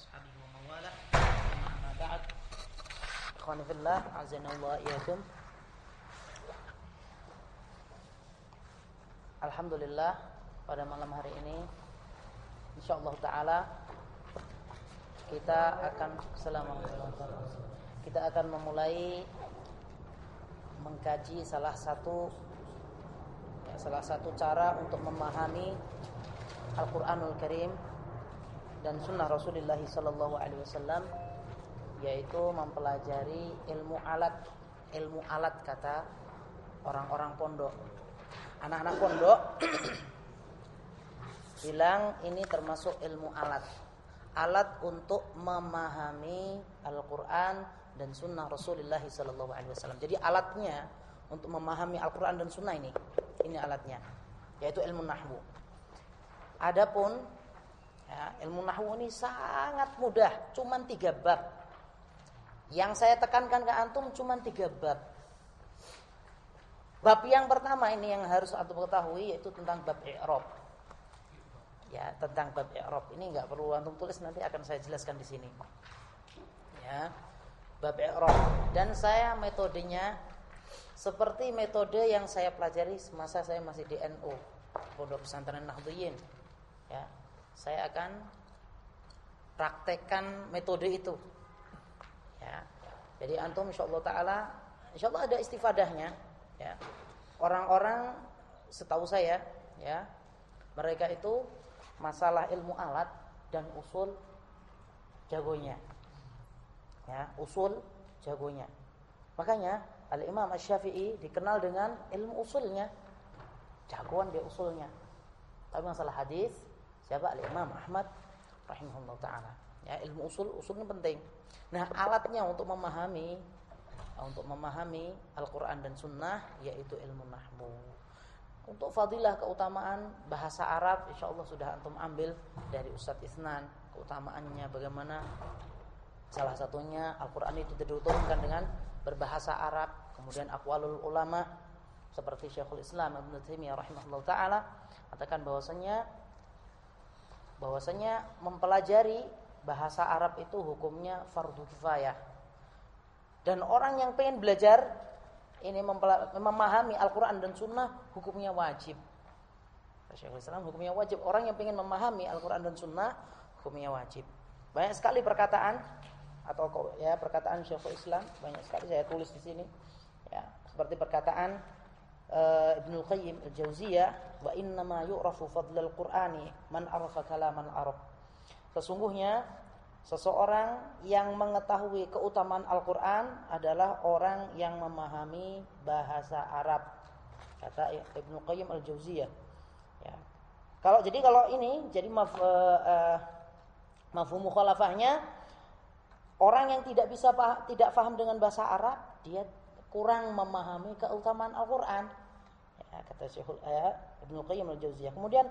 وأصحابه ومن والاه أما بعد إخواني في الله أعزنا الله إياكم Alhamdulillah pada malam hari ini insyaallah taala kita akan kita akan memulai mengkaji salah satu ya, salah satu cara untuk memahami Al-Qur'anul Karim dan sunnah Rasulullah sallallahu alaihi wasallam yaitu mempelajari ilmu alat ilmu alat kata orang-orang pondok anak-anak pondok bilang ini termasuk ilmu alat alat untuk memahami Al-Quran dan Sunnah Rasulullah Sallallahu Alaihi Wasallam. Jadi alatnya untuk memahami Al-Quran dan Sunnah ini, ini alatnya, yaitu ilmu nahwu. Adapun ya, ilmu nahwu ini sangat mudah, cuma tiga bab. Yang saya tekankan ke antum cuma tiga bab. Bab yang pertama ini yang harus antum ketahui yaitu tentang bab i'rab. Ya tentang bab i'rab. Ini nggak perlu antum tulis nanti akan saya jelaskan di sini. Ya bab i'rab. Dan saya metodenya seperti metode yang saya pelajari semasa saya masih di NU Pondok Pesantren Nahdliyin. Ya saya akan praktekkan metode itu ya jadi antum insyaallah taala insyaallah ada istifadahnya ya orang-orang setahu saya ya mereka itu masalah ilmu alat dan usul jagonya. Ya, usul jagonya. Makanya Al-Imam Asy-Syafi'i dikenal dengan ilmu usulnya. Jagoan dia usulnya. Tapi masalah hadis siapa Al-Imam Ahmad rahimahullah taala. Ya, ilmu usul usulnya penting. Nah, alatnya untuk memahami untuk memahami Al-Qur'an dan sunnah yaitu ilmu nahwu. Untuk fadilah keutamaan bahasa Arab insya Allah sudah antum ambil dari Ustadz Isnan keutamaannya bagaimana salah satunya Al-Quran itu diturunkan dengan berbahasa Arab kemudian akwalul ulama seperti Syekhul Islam Ibn Taimiyah rahimahullah taala katakan bahwasanya bahwasanya mempelajari bahasa Arab itu hukumnya fardu kifayah dan orang yang pengen belajar ini memahami Al-Quran dan Sunnah hukumnya wajib. Syekhul Islam hukumnya wajib. Orang yang ingin memahami Al-Quran dan Sunnah hukumnya wajib. Banyak sekali perkataan atau ya perkataan Syekhul Islam banyak sekali saya tulis di sini. Ya, seperti perkataan uh, Ibnu Qayyim Al-Jauziyah wa inna ma yu'rafu fadlal Qur'ani man arafa kalaman Arab. Sesungguhnya Seseorang yang mengetahui keutamaan Al-Quran adalah orang yang memahami bahasa Arab. Kata Ibnu Qayyim Al-Jauziyah. Ya. Kalau jadi kalau ini jadi maf, uh, mafhum mukhalafahnya orang yang tidak bisa paham, tidak paham dengan bahasa Arab, dia kurang memahami keutamaan Al-Qur'an. Ya, kata Syekhul ya, Ibnu Qayyim Al-Jauziyah. Kemudian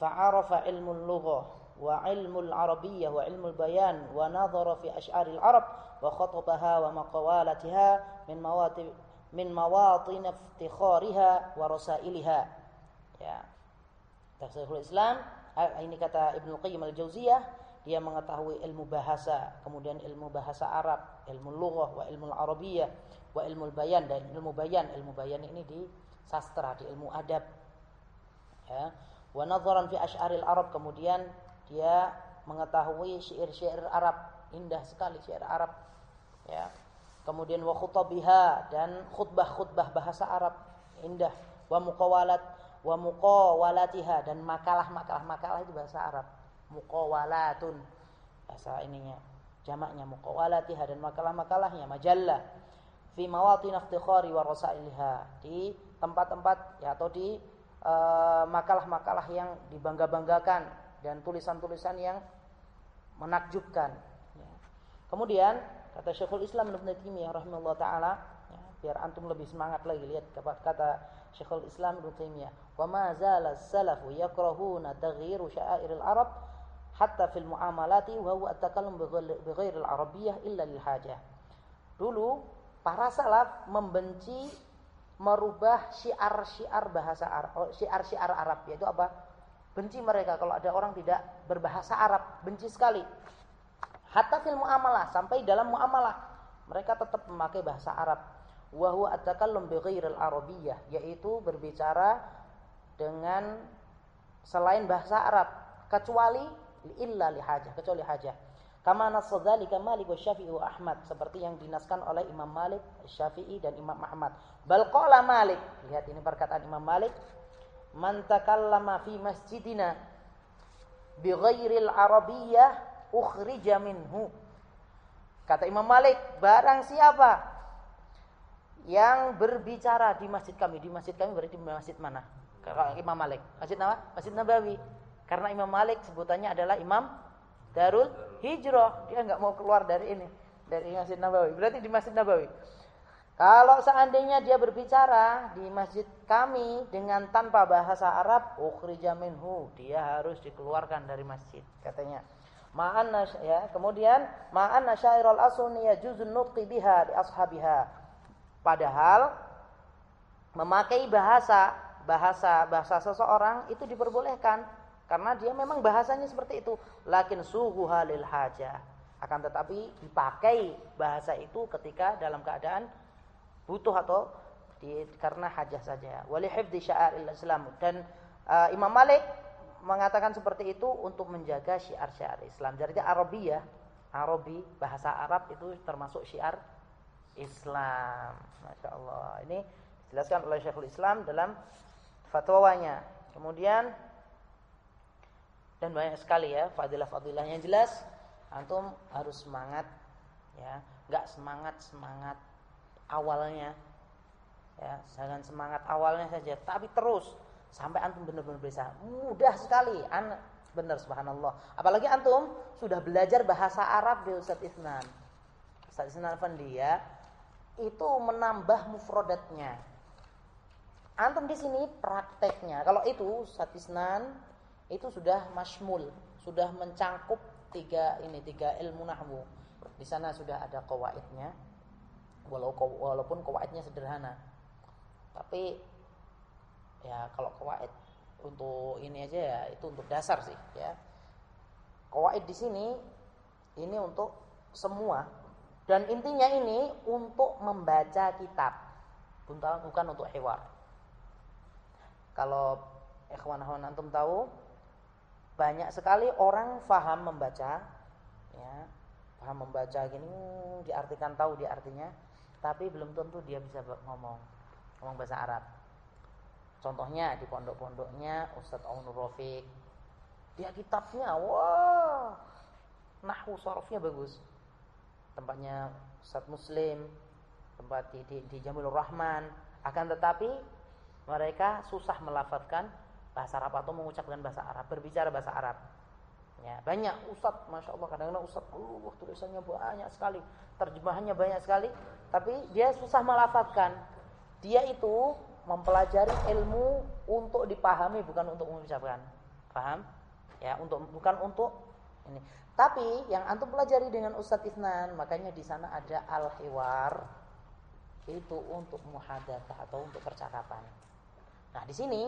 fa'arafa ilmu lughah wa ilmul arabiyyah wa ilmul bayan wa nadhara fi asy'aril arab wa khatabaha wa maqawalatiha min mawati min mawatin iftikhariha wa rasailiha ya Tafsirul Islam ini kata Ibnu Qayyim al-Jauziyah dia mengetahui ilmu bahasa kemudian ilmu bahasa Arab ilmu lughah wa ilmu arabiyyah wa ilmu bayan dan ilmu bayan ilmu bayan ini di sastra di ilmu adab. Ya. Wa nadharan fi asy'aril arab kemudian dia mengetahui syair-syair Arab indah sekali syair Arab. Ya. Kemudian wa khutabiha dan khutbah-khutbah bahasa Arab indah. Wa muqawalat wa muqawalatiha dan makalah-makalah makalah itu bahasa Arab. Muqawalatun bahasa ininya jamaknya. Muqawalatiha dan makalah-makalahnya. Majallah fi mawatin iftikhari wa rasailiha di tempat-tempat ya atau di eh, makalah-makalah uh, yang dibangga-banggakan dan tulisan-tulisan yang menakjubkan. Ya. Kemudian kata Syekhul Islam Ibnu Taimiyah rahimahullah taala, ya, biar antum lebih semangat lagi lihat kata Syekhul Islam Ibnu Taimiyah, "Wa ma zala salafu yakrahuna taghyiru sya'airil Arab hatta fil muamalati wa huwa at-takallum bi ghairil arabiyyah illa lil hajah." Dulu para salaf membenci merubah syiar-syiar bahasa Arab, oh, syiar-syiar Arab yaitu apa? Benci mereka kalau ada orang tidak berbahasa Arab, benci sekali. Hatta fil muamalah, sampai dalam muamalah mereka tetap memakai bahasa Arab. Wa huwa at-takallum bi ghairil arabiyyah, yaitu berbicara dengan selain bahasa Arab kecuali illa li hajah, kecuali hajah. Kama nasadzalika Malik wa Syafi'i wa Ahmad seperti yang dinaskan oleh Imam Malik, Syafi'i dan Imam Ahmad. Bal qala Malik, lihat ini perkataan Imam Malik, man takallama fi masjidina bi ghairil arabiyyah ukhrija minhu. Kata Imam Malik, barang siapa yang berbicara di masjid kami, di masjid kami berarti di masjid mana? Imam Malik. Masjid apa? Masjid Nabawi. Karena Imam Malik sebutannya adalah Imam Darul Hijrah. Dia nggak mau keluar dari ini, dari Masjid Nabawi. Berarti di Masjid Nabawi. Kalau seandainya dia berbicara di masjid kami dengan tanpa bahasa Arab, ukhrija minhu, dia harus dikeluarkan dari masjid, katanya. Ma'an ya, kemudian ma'an syairul asun yajuzun nutqi biha di ashabiha. Padahal memakai bahasa bahasa bahasa seseorang itu diperbolehkan karena dia memang bahasanya seperti itu. Lakin suhu halil haja. Akan tetapi dipakai bahasa itu ketika dalam keadaan butuh atau di, karena hajah saja. Wali hifdzi sya'aril Islam dan uh, Imam Malik mengatakan seperti itu untuk menjaga syiar-syiar Islam. Jadi Arabiyah, Arabi bahasa Arab itu termasuk syiar Islam. Masya Allah. Ini dijelaskan oleh Syekhul Islam dalam fatwanya. Kemudian dan banyak sekali ya fadilah-fadilah yang jelas. Antum harus semangat ya. Nggak semangat semangat awalnya ya. Jangan semangat awalnya saja tapi terus. Sampai antum benar-benar bisa. Mudah sekali. Anak benar subhanallah. Apalagi antum sudah belajar bahasa Arab di Ustaz Isnan. Ustaz Isnan dia itu menambah mufrodatnya. Antum di sini prakteknya. Kalau itu Ustaz Isnan itu sudah masmul, sudah mencangkup tiga ini tiga ilmu nahwu. Di sana sudah ada kawaidnya, walaupun kawaidnya sederhana. Tapi ya kalau kawaid untuk ini aja ya itu untuk dasar sih ya. Kawaid di sini ini untuk semua dan intinya ini untuk membaca kitab bukan untuk hewan. Kalau ikhwan antum tahu banyak sekali orang faham membaca ya paham membaca gini diartikan tahu dia artinya tapi belum tentu dia bisa ngomong ngomong bahasa Arab. Contohnya di pondok-pondoknya Ustadz Aunur Rafiq dia kitabnya wah nahwu sorofnya bagus. Tempatnya Ustadz Muslim tempat di, di, di Jamilur Rahman akan tetapi mereka susah melafatkan bahasa Arab atau mengucapkan bahasa Arab, berbicara bahasa Arab. Ya, banyak ustadz, masya Allah kadang-kadang ustadz, uh, tulisannya banyak sekali, terjemahannya banyak sekali, tapi dia susah melafatkan. Dia itu mempelajari ilmu untuk dipahami bukan untuk mengucapkan. Paham? Ya, untuk bukan untuk ini. Tapi yang antum pelajari dengan Ustadz Isnan, makanya di sana ada al-hiwar itu untuk muhadatsah atau untuk percakapan. Nah, di sini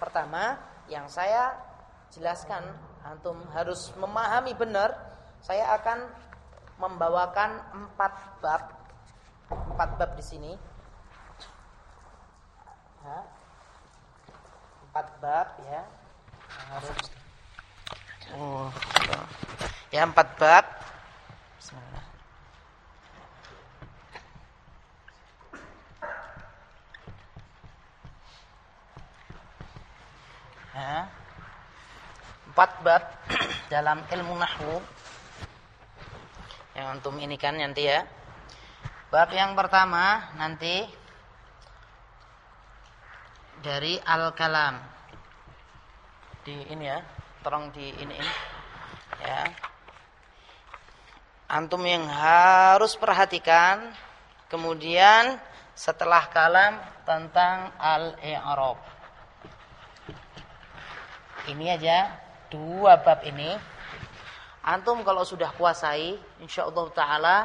Pertama, yang saya jelaskan antum harus memahami benar, saya akan membawakan empat bab. Empat bab di sini. Empat bab ya. Harus Oh, ya empat bab. Empat bab dalam ilmu nahwu. Yang antum ini kan nanti ya. Bab yang pertama nanti dari al-kalam. Di ini ya terong di ini, ini. Ya. Antum yang harus perhatikan kemudian setelah kalam tentang al-i'rab ini aja dua bab ini antum kalau sudah kuasai insyaallah taala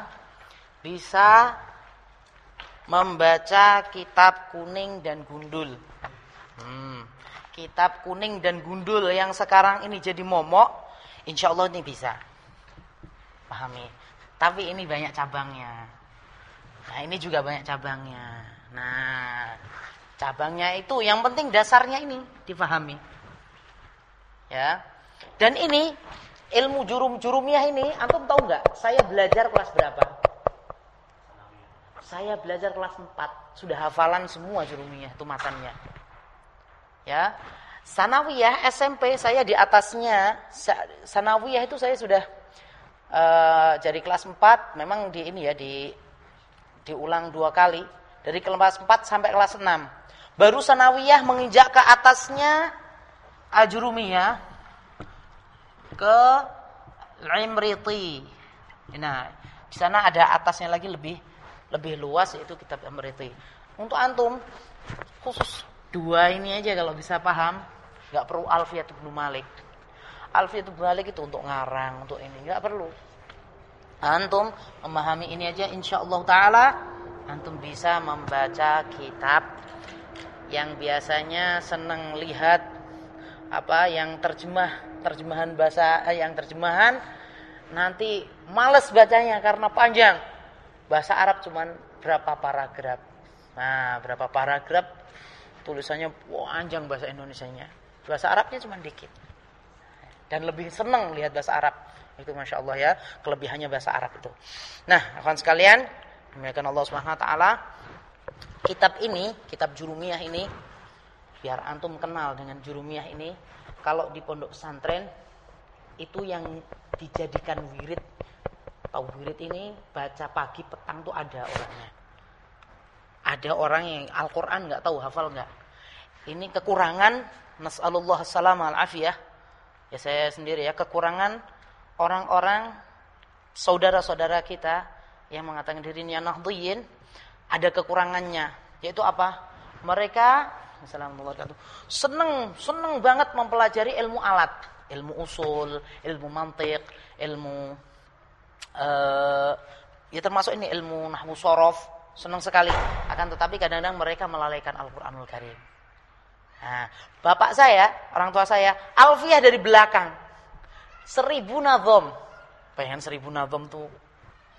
bisa membaca kitab kuning dan gundul hmm. kitab kuning dan gundul yang sekarang ini jadi momok insyaallah ini bisa pahami. Tapi ini banyak cabangnya. Nah, ini juga banyak cabangnya. Nah, cabangnya itu yang penting dasarnya ini difahami. Ya. Dan ini ilmu jurum-jurumiyah ini antum tahu nggak? Saya belajar kelas berapa? Saya belajar kelas 4, sudah hafalan semua jurumiyah itu matanya. Ya. Sanawiyah SMP saya di atasnya sanawiyah itu saya sudah uh, jadi kelas 4 memang di ini ya di diulang dua kali dari kelas 4 sampai kelas 6. Baru sanawiyah menginjak ke atasnya ajurumiyah ke Imriti. Nah, di sana ada atasnya lagi lebih lebih luas yaitu kitab Imriti. Untuk antum khusus dua ini aja kalau bisa paham, nggak perlu Alfiyat bin Malik. Alfiyat bin Malik itu untuk ngarang, untuk ini nggak perlu. Antum memahami ini aja insyaallah taala antum bisa membaca kitab yang biasanya senang lihat apa yang terjemah terjemahan bahasa eh, yang terjemahan nanti males bacanya karena panjang. Bahasa Arab cuman berapa paragraf? Nah berapa paragraf? Tulisannya panjang bahasa Indonesia-nya. Bahasa Arabnya cuma dikit. Dan lebih senang lihat bahasa Arab. Itu masya Allah ya kelebihannya bahasa Arab itu. Nah akan sekalian Demikian Allah Subhanahu wa taala. Kitab ini, kitab Jurumiyah ini biar antum kenal dengan Jurumiyah ini. Kalau di pondok pesantren itu yang dijadikan wirid. Tahu wirid ini baca pagi petang tuh ada orangnya. Ada orang yang Al-Qur'an nggak tahu, hafal nggak? Ini kekurangan nasallallahu salam al afiyah. Ya saya sendiri ya, kekurangan orang-orang saudara-saudara kita yang mengatakan dirinya nahdhiyin ada kekurangannya yaitu apa? Mereka Assalamualaikum seneng seneng banget mempelajari ilmu alat, ilmu usul, ilmu mantik, ilmu uh, ya termasuk ini ilmu nahwu sorof, senang sekali. Akan tetapi kadang-kadang mereka melalaikan Al-Qur'anul Karim. Nah, bapak saya, orang tua saya, alfiah dari belakang. Seribu nazom. Pengen seribu nazom tuh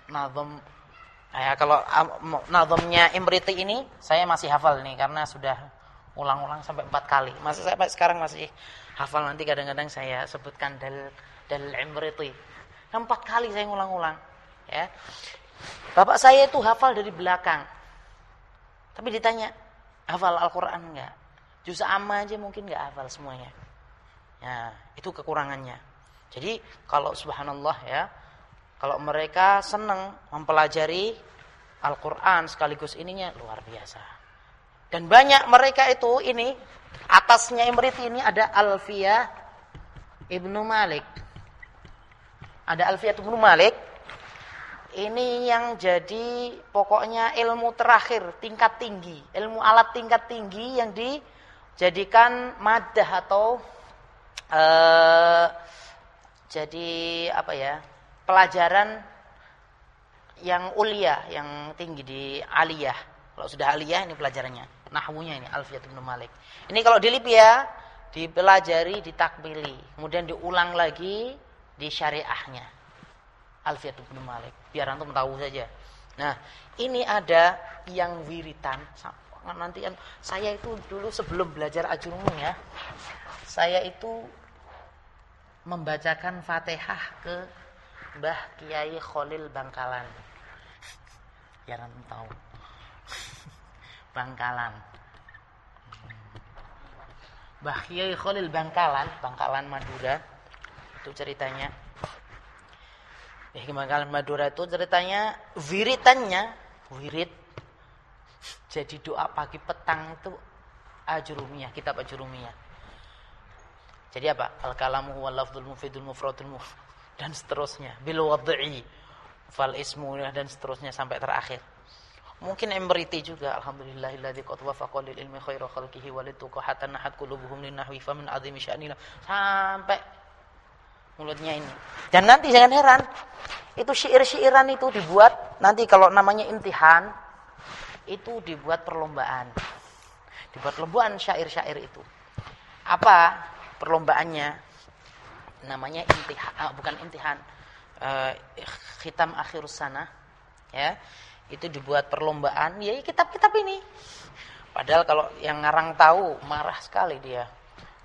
nazom ya kalau nazomnya Imriti ini saya masih hafal nih karena sudah ulang-ulang sampai empat kali. Masih saya sekarang masih hafal nanti kadang-kadang saya sebutkan dal dal Imriti. Empat kali saya ulang-ulang ya. Bapak saya itu hafal dari belakang. Tapi ditanya, hafal Al-Qur'an enggak? Juz amma aja mungkin enggak hafal semuanya. Ya, itu kekurangannya. Jadi kalau subhanallah ya, kalau mereka senang mempelajari Al-Quran sekaligus ininya luar biasa. Dan banyak mereka itu ini atasnya Imrit ini ada Alfiyah Ibnu Malik. Ada Alfiyah Ibnu Malik. Ini yang jadi pokoknya ilmu terakhir tingkat tinggi, ilmu alat tingkat tinggi yang dijadikan madah atau uh, jadi apa ya? pelajaran yang ulia, yang tinggi di aliyah. Kalau sudah aliyah ini pelajarannya. Nahwunya ini Alfiyat bin Malik. Ini kalau di Libya dipelajari, ditakmili, kemudian diulang lagi di syariahnya. Alfiyat bin Malik. Biar antum tahu saja. Nah, ini ada yang wiritan nanti saya itu dulu sebelum belajar ajurumi ya saya itu membacakan Fatihah ke Mbah Kiai Khalil Bangkalan. Jangan tahu. Bangkalan. Mbah Kiai Khalil Bangkalan, Bangkalan Madura. Itu ceritanya. Eh, Bangkalan Madura itu ceritanya wiritannya, wirid jadi doa pagi petang itu ajurumiyah, kitab ajurumiyah. Jadi apa? Al-kalamu huwa lafdul mufidul mufradul mufrad dan seterusnya bil wad'i fal ismu dan seterusnya sampai terakhir mungkin emriti juga alhamdulillahilladzi qad wafaqa lil ilmi khairu khalqihi walituqa hatta nahat qulubuhum lin nahwi fa min azimi sya'nina. Sampai mulutnya ini. Dan nanti jangan heran itu syair-syairan itu dibuat nanti kalau namanya intihan itu dibuat perlombaan. Dibuat perlombaan syair-syair itu. Apa perlombaannya? Namanya intihan ah, bukan intihan uh, khitam akhir sana ya itu dibuat perlombaan. Ya kitab-kitab ini. Padahal kalau yang ngarang tahu marah sekali dia.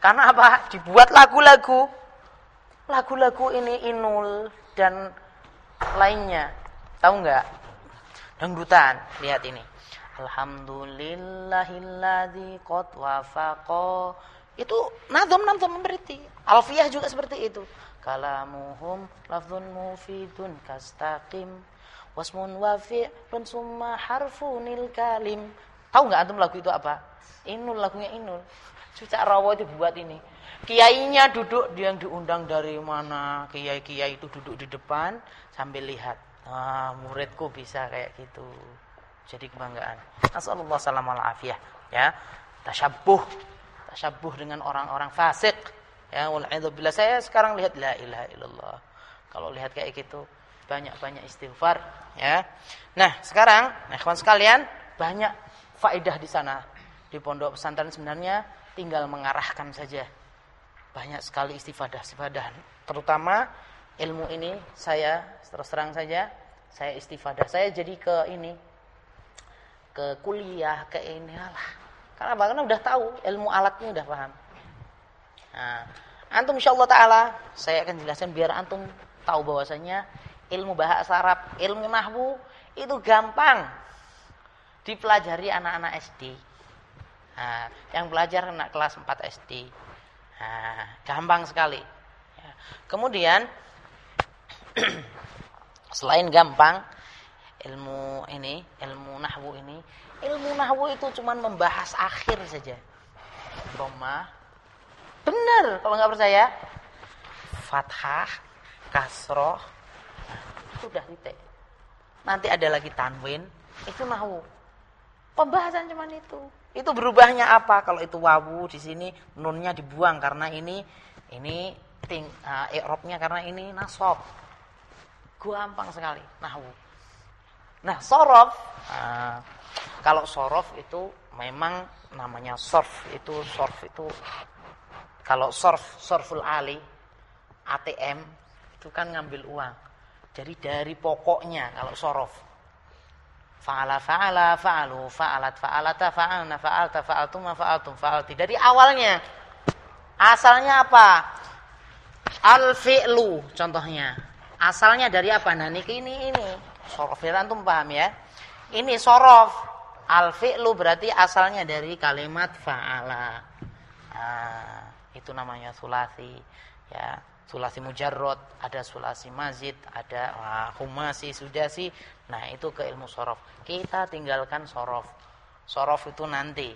Karena apa? Dibuat lagu-lagu. Lagu-lagu ini inul dan lainnya. Tahu nggak? Dangdutan. Lihat ini. Alhamdulillahilladzi qad wafaqa. Itu nadom nadom berarti. Alfiyah juga seperti itu. Kalamuhum lafzun mufidun kastaqim wasmun wafi'un summa harfunil kalim. Tahu nggak antum lagu itu apa? Inul lagunya inul. Cucak rawa itu buat ini. Kiainya duduk dia yang diundang dari mana? Kiai-kiai itu duduk di depan sambil lihat. Ah, muridku bisa kayak gitu. Jadi kebanggaan. Nasallallahu salam afiyah ya. Tasyabuh tasyabuh dengan orang-orang fasik. Ya, wal'idzubillah. Saya sekarang lihat la ilaha illallah. Kalau lihat kayak gitu, banyak-banyak istighfar, ya. Nah, sekarang, nah, kawan sekalian, banyak faedah di sana. Di pondok pesantren sebenarnya tinggal mengarahkan saja. Banyak sekali istifadah, istifadah. Terutama ilmu ini saya terus terang saja saya istifadah. Saya jadi ke ini ke kuliah, ke ini lah. Karena karena udah tahu ilmu alatnya udah paham. Nah, antum insyaallah taala saya akan jelaskan biar antum tahu bahwasanya ilmu bahasa Arab, ilmu nahwu itu gampang dipelajari anak-anak SD. Nah, yang belajar anak kelas 4 SD. Nah, gampang sekali. Ya. Kemudian selain gampang ilmu ini, ilmu nahwu ini, ilmu nahwu itu cuma membahas akhir saja. Roma, Benar, kalau nggak percaya. Fathah, kasroh, sudah titik. Nanti ada lagi tanwin, itu nahu. Pembahasan cuman itu. Itu berubahnya apa? Kalau itu wawu di sini nunnya dibuang karena ini ini ting uh, i'rabnya karena ini nasab. Gampang sekali nahu. Nah, sorof. Uh, kalau sorof itu memang namanya sorf itu sorf itu kalau sorf, sorful ali, ATM, itu kan ngambil uang. Jadi dari pokoknya kalau sorof. Fa'ala fa'ala fa'alu fa'alat fa'alata fa'alna fa'alta fa'altum fa'altum fa'alti. Dari awalnya. Asalnya apa? Al-fi'lu contohnya. Asalnya dari apa? Nah ini ini ini. Sorof ya antum paham ya? Ini sorof. Al-fi'lu berarti asalnya dari kalimat fa'ala. Nah, itu namanya sulasi ya sulasi mujarrod ada sulasi mazid ada wah, humasi sudasi nah itu ke ilmu sorof. Kita tinggalkan sorof. Sorof itu nanti.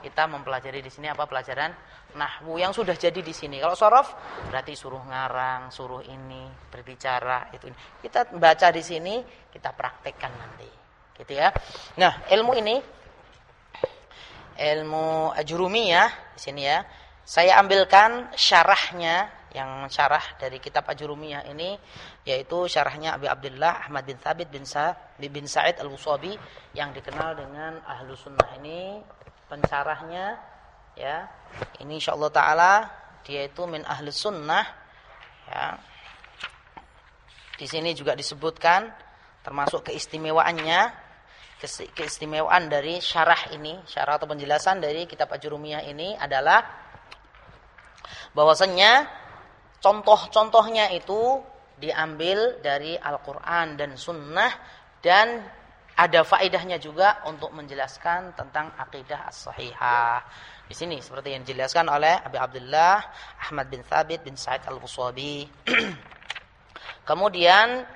Kita mempelajari di sini apa pelajaran? Nahwu yang sudah jadi di sini. Kalau sorof berarti suruh ngarang suruh ini berbicara itu kita baca di sini kita praktekkan nanti. Gitu ya. Nah ilmu ini ilmu ajrumiyah di sini ya. Saya ambilkan syarahnya yang syarah dari kitab Ajurumiyah ini yaitu syarahnya Abi Abdullah Ahmad bin Thabit bin Sa bin Sa'id Al-Usabi yang dikenal dengan Ahlu Sunnah ini. Pensyarahnya ya ini insyaallah taala dia itu min ahli sunnah ya. Di sini juga disebutkan termasuk keistimewaannya keistimewaan dari syarah ini syarah atau penjelasan dari kitab Ajurumiyah ini adalah bahwasanya contoh-contohnya itu diambil dari Al-Quran dan Sunnah dan ada faedahnya juga untuk menjelaskan tentang akidah as-sahihah. Di sini seperti yang dijelaskan oleh Abi Abdullah Ahmad bin Thabit bin Sa'id Al-Busabi. Kemudian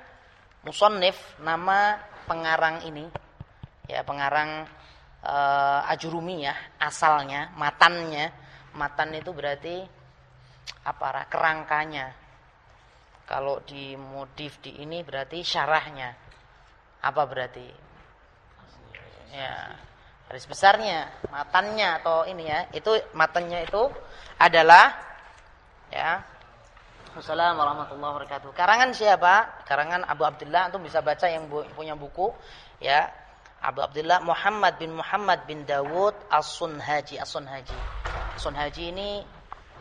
musannif nama pengarang ini ya pengarang uh, Ajurumiyah asalnya matannya matan itu berarti apa kerangkanya. Kalau di modif di ini berarti syarahnya. Apa berarti? Ya, garis besarnya, matannya atau ini ya. Itu matannya itu adalah ya. Assalamualaikum warahmatullahi wabarakatuh. Karangan siapa? Karangan Abu Abdullah antum bisa baca yang punya buku ya. Abu Abdullah Muhammad bin Muhammad bin Dawud As-Sunhaji. As-Sunhaji. As-Sunhaji ini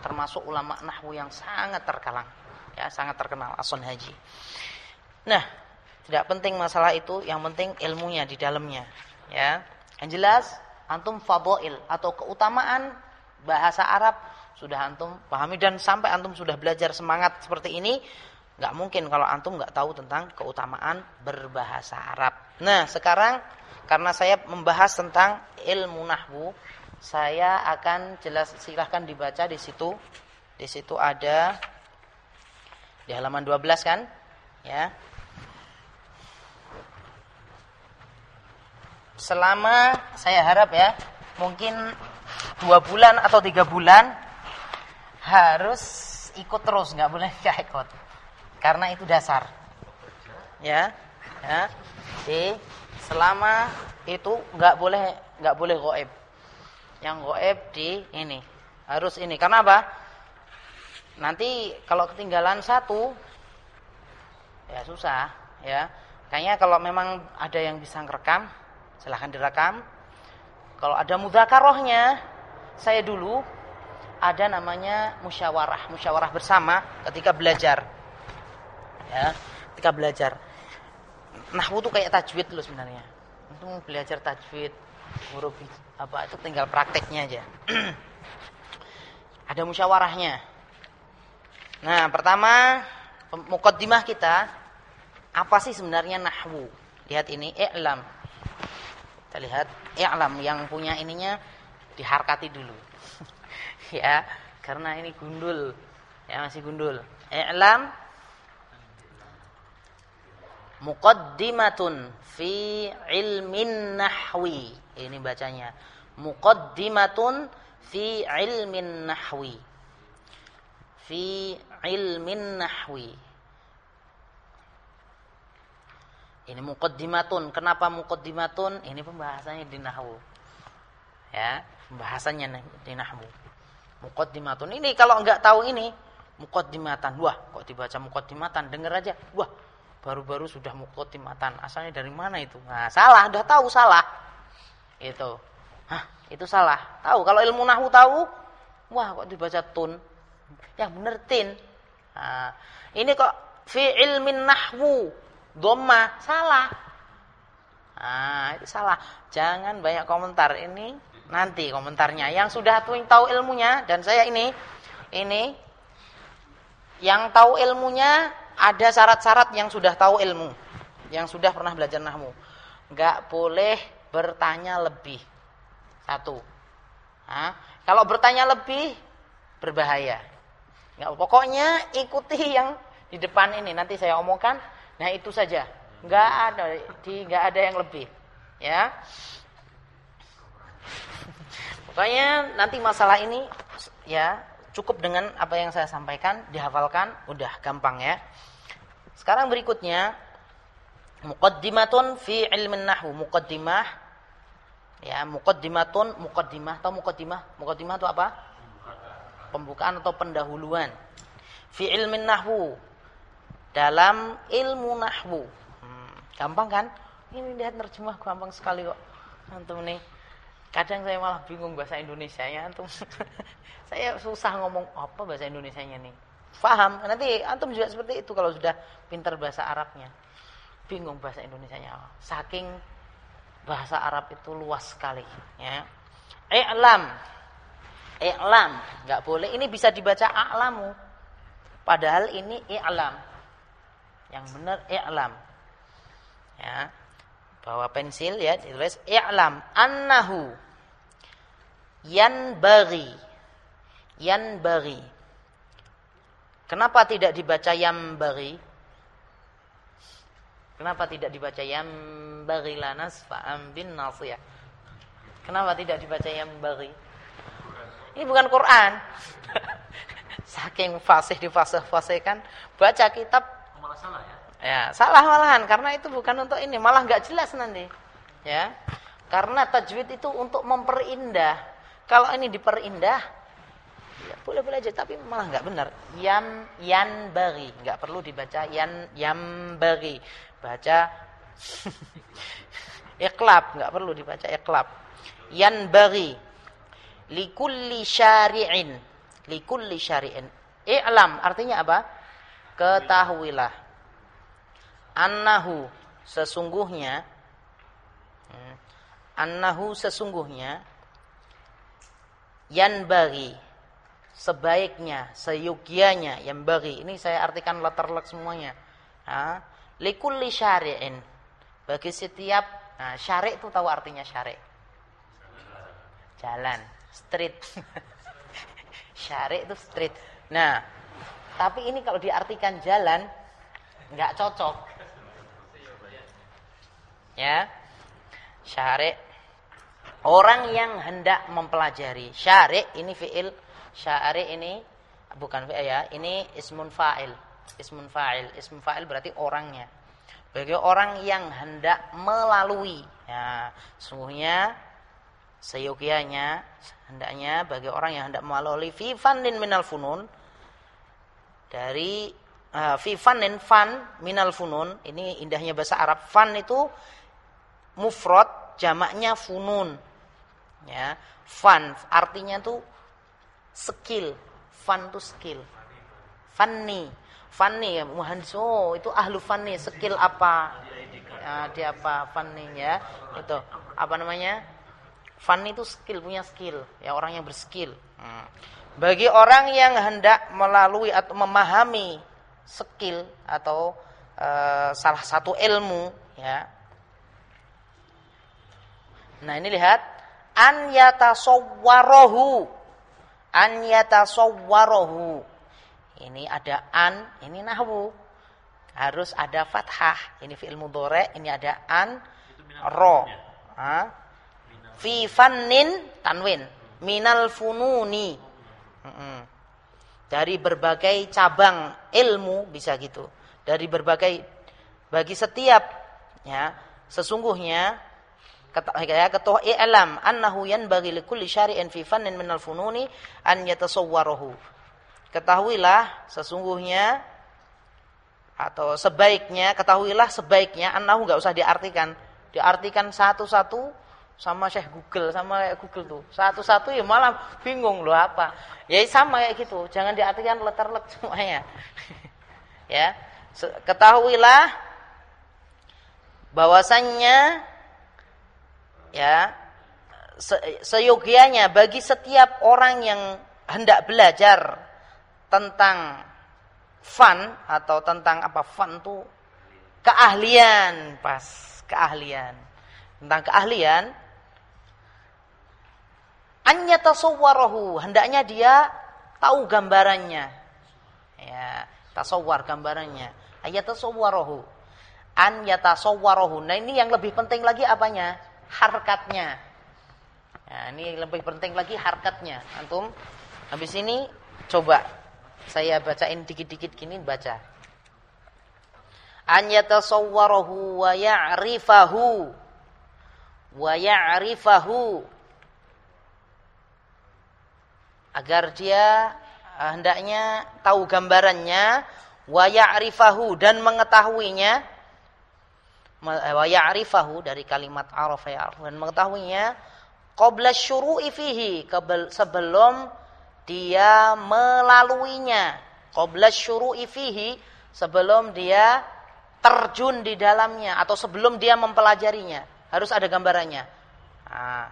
termasuk ulama nahwu yang sangat terkalang Ya, sangat terkenal Asun Haji. Nah, tidak penting masalah itu, yang penting ilmunya di dalamnya, ya. Yang jelas antum fadhail atau keutamaan bahasa Arab sudah antum pahami dan sampai antum sudah belajar semangat seperti ini, nggak mungkin kalau antum nggak tahu tentang keutamaan berbahasa Arab. Nah, sekarang karena saya membahas tentang ilmu nahwu, saya akan jelas silahkan dibaca di situ. Di situ ada di halaman 12 kan? Ya. Selama saya harap ya, mungkin dua bulan atau tiga bulan harus ikut terus, nggak boleh nggak ikut, karena itu dasar. Ya, ya. Jadi selama itu nggak boleh nggak boleh goib. Yang goib di ini harus ini. Karena apa? Nanti kalau ketinggalan satu ya susah ya. Kayaknya kalau memang ada yang bisa ngerekam, silahkan direkam. Kalau ada mudakarohnya, saya dulu ada namanya musyawarah, musyawarah bersama ketika belajar. Ya, ketika belajar. Nahwu itu kayak tajwid loh sebenarnya. Untuk belajar tajwid, huruf apa itu tinggal prakteknya aja. ada musyawarahnya. Nah, pertama mukaddimah kita apa sih sebenarnya nahwu? Lihat ini i'lam. Kita lihat i'lam yang punya ininya diharkati dulu. ya, karena ini gundul. Ya, masih gundul. I'lam muqaddimatun fi ilmin nahwi. Ini bacanya. Muqaddimatun fi ilmin nahwi. Fi ilmin nahwi. Ini muqaddimatun. Kenapa muqaddimatun? Ini pembahasannya di nahwu. Ya, pembahasannya di nahwu. Muqaddimatun. Ini kalau enggak tahu ini, muqaddimatan. Wah, kok dibaca muqaddimatan? Dengar aja. Wah, baru-baru sudah muqaddimatan. Asalnya dari mana itu? Nah, salah, udah tahu salah. Itu. Hah, itu salah. Tahu kalau ilmu nahwu tahu, wah kok dibaca tun? Yang bener tin. Nah, ini kok fi ilmin nahwu doma salah. Nah, itu salah. Jangan banyak komentar ini nanti komentarnya. Yang sudah tahu ilmunya dan saya ini ini yang tahu ilmunya ada syarat-syarat yang sudah tahu ilmu, yang sudah pernah belajar nahwu. Enggak boleh bertanya lebih. Satu. Nah, kalau bertanya lebih berbahaya. Enggak, pokoknya ikuti yang di depan ini. Nanti saya omongkan. Nah itu saja. Enggak ada di enggak ada yang lebih. Ya. Pokoknya nanti masalah ini ya cukup dengan apa yang saya sampaikan, dihafalkan, udah gampang ya. Sekarang berikutnya muqaddimatun fi ilmin nahwu. Muqaddimah ya, muqaddimatun, muqaddimah atau muqaddimah? Muqaddimah itu apa? Pembukaan atau pendahuluan. Fi ilmin nahwu. Dalam ilmu nahwu. Hmm, gampang kan? Ini lihat terjemah gampang sekali kok. Antum nih. Kadang saya malah bingung bahasa Indonesia ya antum. saya susah ngomong apa bahasa Indonesianya nih. Faham? Nanti antum juga seperti itu kalau sudah pintar bahasa Arabnya. Bingung bahasa Indonesianya. Saking bahasa Arab itu luas sekali, ya. I'lam. I'lam, enggak boleh. Ini bisa dibaca a'lamu. Padahal ini i'lam. Yang benar i'lam. Ya. Bawa pensil ya, ditulis i'lam annahu yanbaghi. Yanbaghi. Kenapa tidak dibaca yambaghi? Kenapa tidak dibaca yambaghi lanas fa'am bin nasiyah? Kenapa tidak dibaca yambaghi? Ini bukan Quran. Saking fasih difasih-fasihkan, baca kitab malah salah ya. Ya, salah malahan karena itu bukan untuk ini, malah nggak jelas nanti. Ya. Karena tajwid itu untuk memperindah. Kalau ini diperindah, ya boleh boleh aja tapi malah nggak benar. Yam yan bagi, nggak perlu dibaca yan yam bagi. Baca iklab, nggak perlu dibaca iklab. Yan bagi likulli syari'in. Likulli syari'in. I'lam artinya apa? ketahuilah annahu sesungguhnya hmm, annahu sesungguhnya yan bagi sebaiknya seyogianya yang bagi ini saya artikan letterlek semuanya ha? Likulli syari'in. Bagi setiap nah, syari' itu tahu artinya syari' jalan. Street. Syari' itu street. Nah tapi ini kalau diartikan jalan nggak cocok. Ya. Syari' orang yang hendak mempelajari. Syari' ini fiil. Syari' ini bukan fiil ya ini ismun fa'il ismun fa'il. Ismun fa'il berarti orangnya. Bagi orang yang hendak melalui. Ya sungguhnya seyogianya hendaknya bagi orang yang hendak melalui fi fannin minal funun dari uh, fi fanin fan minal funun ini indahnya bahasa Arab fan itu mufrad jamaknya funun. Ya fan artinya tuh skill. Fan tuh skill. Fanni fanni ya muhandis oh itu ahlu fanni skill apa ya, dia apa fanni ya itu apa namanya fanni itu skill punya skill ya orang yang berskill hmm. Bagi orang yang hendak melalui atau memahami skill atau e, salah satu ilmu ya. Nah, ini lihat an yatasawwarahu. An yatasawwarahu. Ini ada an, ini nahwu. Harus ada fathah. Ini fi'il mudhari, ini ada an ro. Ha? Fi fannin tanwin. Minal fununi dari berbagai cabang ilmu bisa gitu. Dari berbagai bagi setiap ya sesungguhnya ya ketua i'lam annahu yanbaghi likulli syari'in fi fannin minal fununi an yatasawwarahu. Ketahuilah sesungguhnya atau sebaiknya ketahuilah sebaiknya annahu enggak usah diartikan. Diartikan satu-satu sama Syekh Google sama Google tuh. Satu-satu ya malah bingung loh apa. Ya sama kayak gitu. Jangan diartikan letter-let semuanya. Ya. Ketahuilah bahwasannya ya se seyogianya bagi setiap orang yang hendak belajar tentang fun atau tentang apa fun tuh keahlian pas keahlian tentang keahlian Anya tasawwarahu, hendaknya dia tahu gambarannya. Ya, tasawwar gambarannya. Ayat tasawwarahu. An yatasawwarahu. Nah, ini yang lebih penting lagi apanya? Harkatnya. Nah, ini lebih penting lagi harkatnya. Antum habis ini coba saya bacain dikit-dikit gini baca. An yatasawwarahu wa ya'rifahu. Wa ya'rifahu. Agar dia eh, hendaknya tahu gambarannya. Wa ya'rifahu dan mengetahuinya. Eh, wa ya'rifahu dari kalimat arafa ya dan mengetahuinya. Qabla syuru'i fihi sebelum dia melaluinya. Qabla syuru'i fihi sebelum dia terjun di dalamnya atau sebelum dia mempelajarinya. Harus ada gambarannya. Nah,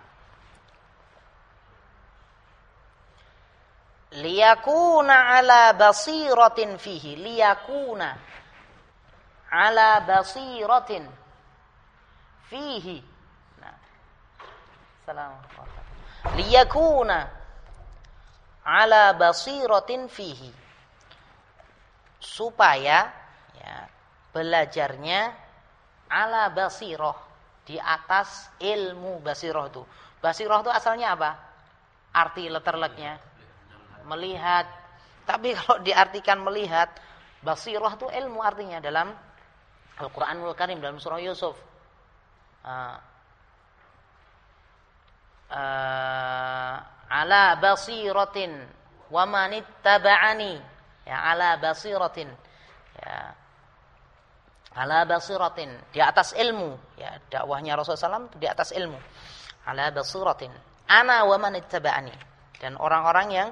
liyakuna ala basiratin fihi. Liyakuna ala basiratin fihi. Nah. salam liyakuna ala basiratin fihi. Supaya ya belajarnya ala basirah di atas ilmu basirah itu. Basirah itu asalnya apa? Arti letterleknya melihat. Tapi kalau diartikan melihat, basirah itu ilmu artinya dalam Al-Qur'anul Karim dalam surah Yusuf. Uh, uh, ala basiratin wa manittaba'ani. Ya, ala basiratin. Ya. Ala basiratin, di atas ilmu. Ya, dakwahnya Rasulullah SAW di atas ilmu. Ala basiratin. Ana wa manittaba'ani. Dan orang-orang yang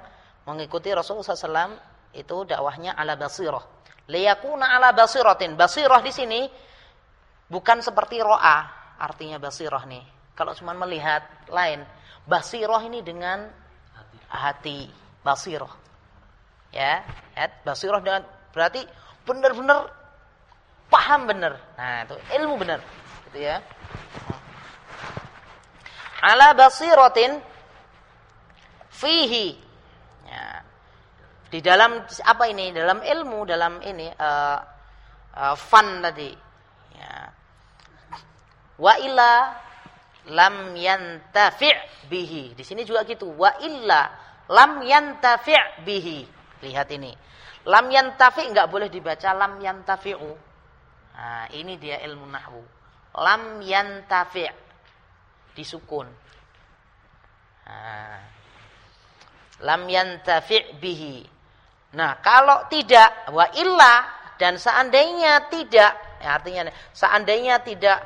mengikuti Rasulullah SAW itu dakwahnya ala basirah. Liyakuna ala basiratin. Basirah di sini bukan seperti ro'a artinya basirah nih. Kalau cuma melihat lain. Basirah ini dengan hati. Basirah. Ya, basirah dengan berarti benar-benar paham benar. Nah, itu ilmu benar. Gitu ya. Ala basiratin fihi. Ya. Di dalam apa ini? Dalam ilmu, dalam ini uh, uh, fun tadi. Ya. Wa illa lam yantafi' bihi. Di sini juga gitu. Wa illa lam yantafi' bihi. Lihat ini. Lam yantafi' enggak boleh dibaca lam yantafi'u. Nah, ini dia ilmu nahwu. Lam yantafi' disukun. Nah, lam yantafi' bihi. Nah, kalau tidak wa illa dan seandainya tidak, ya artinya seandainya tidak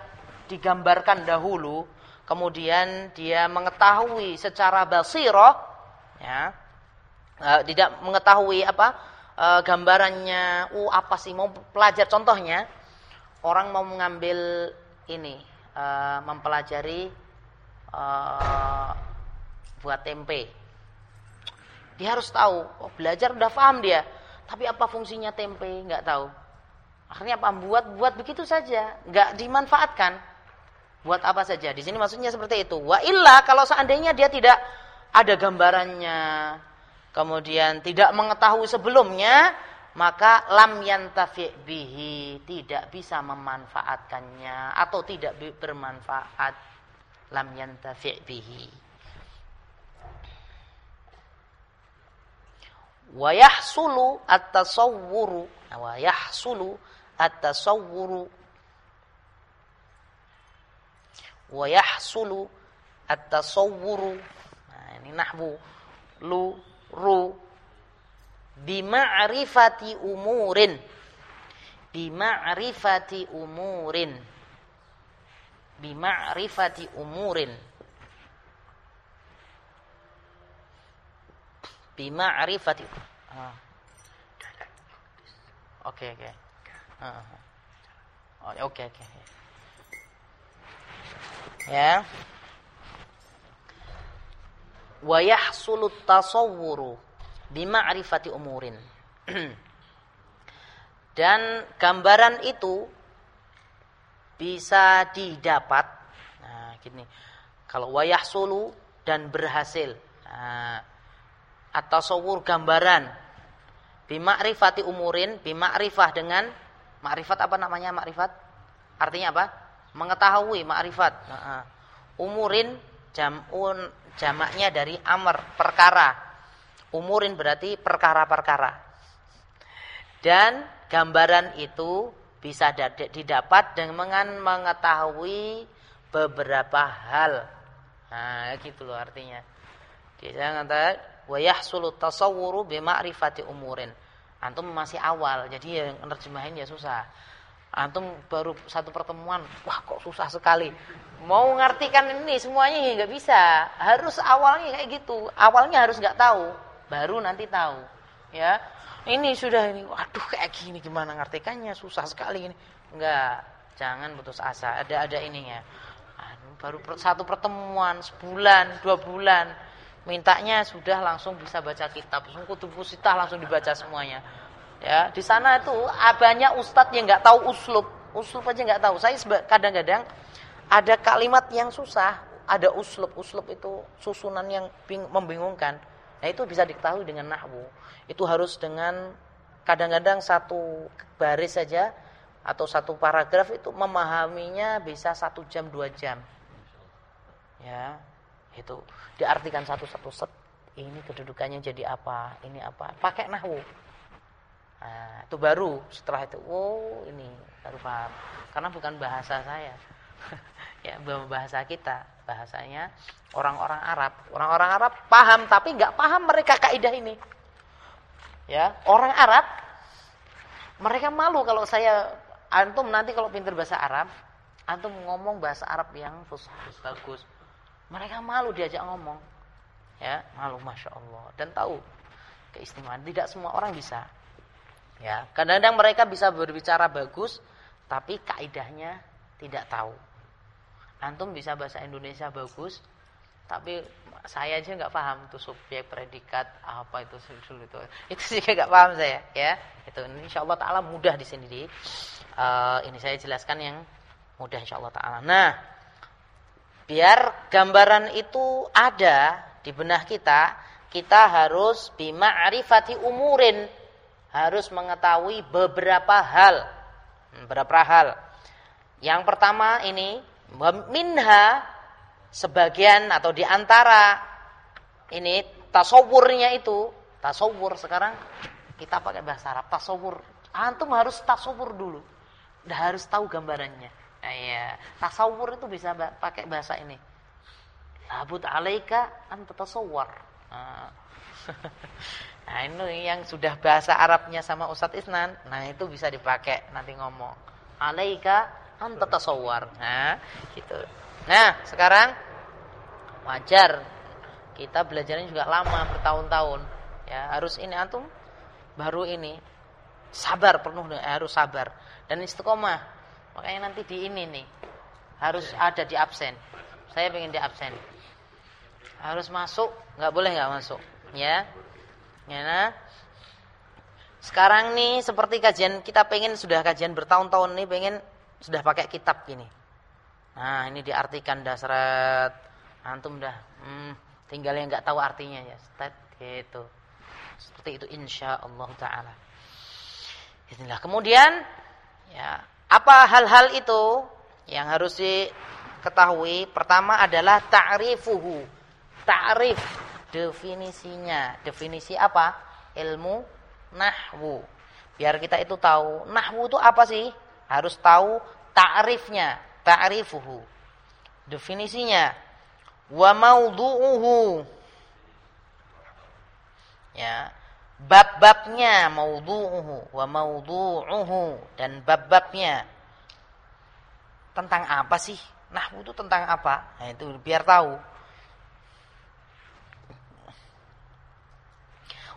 digambarkan dahulu, kemudian dia mengetahui secara basirah, ya, uh, tidak mengetahui apa uh, gambarannya, uh apa sih mau pelajar contohnya, orang mau mengambil ini, uh, mempelajari uh, buat tempe dia harus tahu. Oh, belajar udah paham dia. Tapi apa fungsinya tempe? Nggak tahu. Akhirnya apa? Buat buat begitu saja, nggak dimanfaatkan. Buat apa saja? Di sini maksudnya seperti itu. Wa illa kalau seandainya dia tidak ada gambarannya, kemudian tidak mengetahui sebelumnya, maka lam yantafi bihi tidak bisa memanfaatkannya atau tidak bermanfaat lam yantafi bihi. wa yahsulu at-tasawwuru wa yahsulu at-tasawwuru wa yahsulu at-tasawwuru nah ini nahwu lu ru bima'rifati umurin bima'rifati umurin bima'rifati umurin bima'rifati. Ah. Oke oke. Ah. Oh, oke oke. Ya. Wa yahsulu tasawwuru bima'rifati umurin. Dan gambaran itu bisa didapat. Nah, gini. Kalau wayahsulu dan berhasil. Nah, atau sawur gambaran bimakrifati umurin bimakrifah dengan makrifat apa namanya makrifat artinya apa mengetahui makrifat. Umurin jamun jamaknya dari amr perkara. Umurin berarti perkara-perkara. Dan gambaran itu bisa didapat dengan mengetahui beberapa hal. Nah gitu loh artinya. Dia jangan wa yahsulu tasawwuru bi ma'rifati umurin. Antum masih awal, jadi yang nerjemahin ya susah. Antum baru satu pertemuan, wah kok susah sekali. Mau ngartikan ini semuanya ya nggak bisa. Harus awalnya kayak gitu. Awalnya harus nggak tahu, baru nanti tahu. Ya, ini sudah ini, waduh kayak gini gimana ngartikannya susah sekali ini. Enggak, jangan putus asa. Ada ada ininya. Baru satu pertemuan sebulan, dua bulan mintanya sudah langsung bisa baca kitab langsung kutubu sitah langsung dibaca semuanya ya di sana itu banyak ustadz yang nggak tahu uslub. Uslub aja nggak tahu. Saya kadang-kadang ada kalimat yang susah ada uslub. Uslub itu susunan yang membingungkan. Nah itu bisa diketahui dengan nahwu. Itu harus dengan kadang-kadang satu baris saja atau satu paragraf itu memahaminya bisa satu jam dua jam. Ya itu diartikan satu-satu set ini kedudukannya jadi apa ini apa. Pakai nahwu nah, itu baru setelah itu oh ini baru paham karena bukan bahasa saya ya bahasa kita bahasanya orang-orang Arab orang-orang Arab paham tapi nggak paham mereka kaidah ini ya orang Arab mereka malu kalau saya antum nanti kalau pintar bahasa Arab antum ngomong bahasa Arab yang bagus mereka malu diajak ngomong. Ya, malu Masya Allah. Dan tahu keistimewaan. Tidak semua orang bisa. Ya, kadang-kadang mereka bisa berbicara bagus tapi kaidahnya tidak tahu. Antum bisa bahasa Indonesia bagus tapi saya aja nggak paham tuh subjek predikat apa itu sulit itu. Itu juga nggak paham saya ya. Itu insya Allah taala mudah di sini di uh, ini saya jelaskan yang mudah insya Allah taala. Nah biar gambaran itu ada di benak kita kita harus bima'rifati umurin harus mengetahui beberapa hal. Beberapa hal. Yang pertama ini minha sebagian atau di antara ini tasawurnya itu tasawur sekarang kita pakai bahasa Arab tasawur. Antum harus tasawur dulu. Udah harus tahu gambarannya. Nah, ya tasawur itu bisa pakai bahasa ini. Labut alaika anta nah. nah ini yang sudah bahasa Arabnya sama Ustadz Isnan nah itu bisa dipakai nanti ngomong alaika anta tasawwur nah gitu Nah, sekarang wajar kita belajarnya juga lama bertahun-tahun. Ya, harus ini antum baru ini sabar penuh eh, harus sabar dan istiqomah. Makanya nanti di ini nih harus ada di absen. Saya pengen di absen. Harus masuk, nggak boleh nggak masuk, ya. Ya, nah. Sekarang nih seperti kajian kita pengen sudah kajian bertahun-tahun nih pengen sudah pakai kitab gini. Nah, ini diartikan dasar antum dah. Hmm, tinggal yang nggak tahu artinya ya. Step gitu. Seperti itu insya Allah taala. Inilah. Kemudian ya, apa hal-hal itu yang harus diketahui? Pertama adalah ta'rifuhu. Ta'rif definisinya. Definisi apa? Ilmu nahwu. Biar kita itu tahu nahwu itu apa sih? Harus tahu ta'rifnya ta'rifuhu. Definisinya wa maudhu'uhu. Ya, bab-babnya maudhu'uhu wa maudhu'uhu dan bab-babnya tentang apa sih? Nahwu itu tentang apa? Nah, itu biar tahu.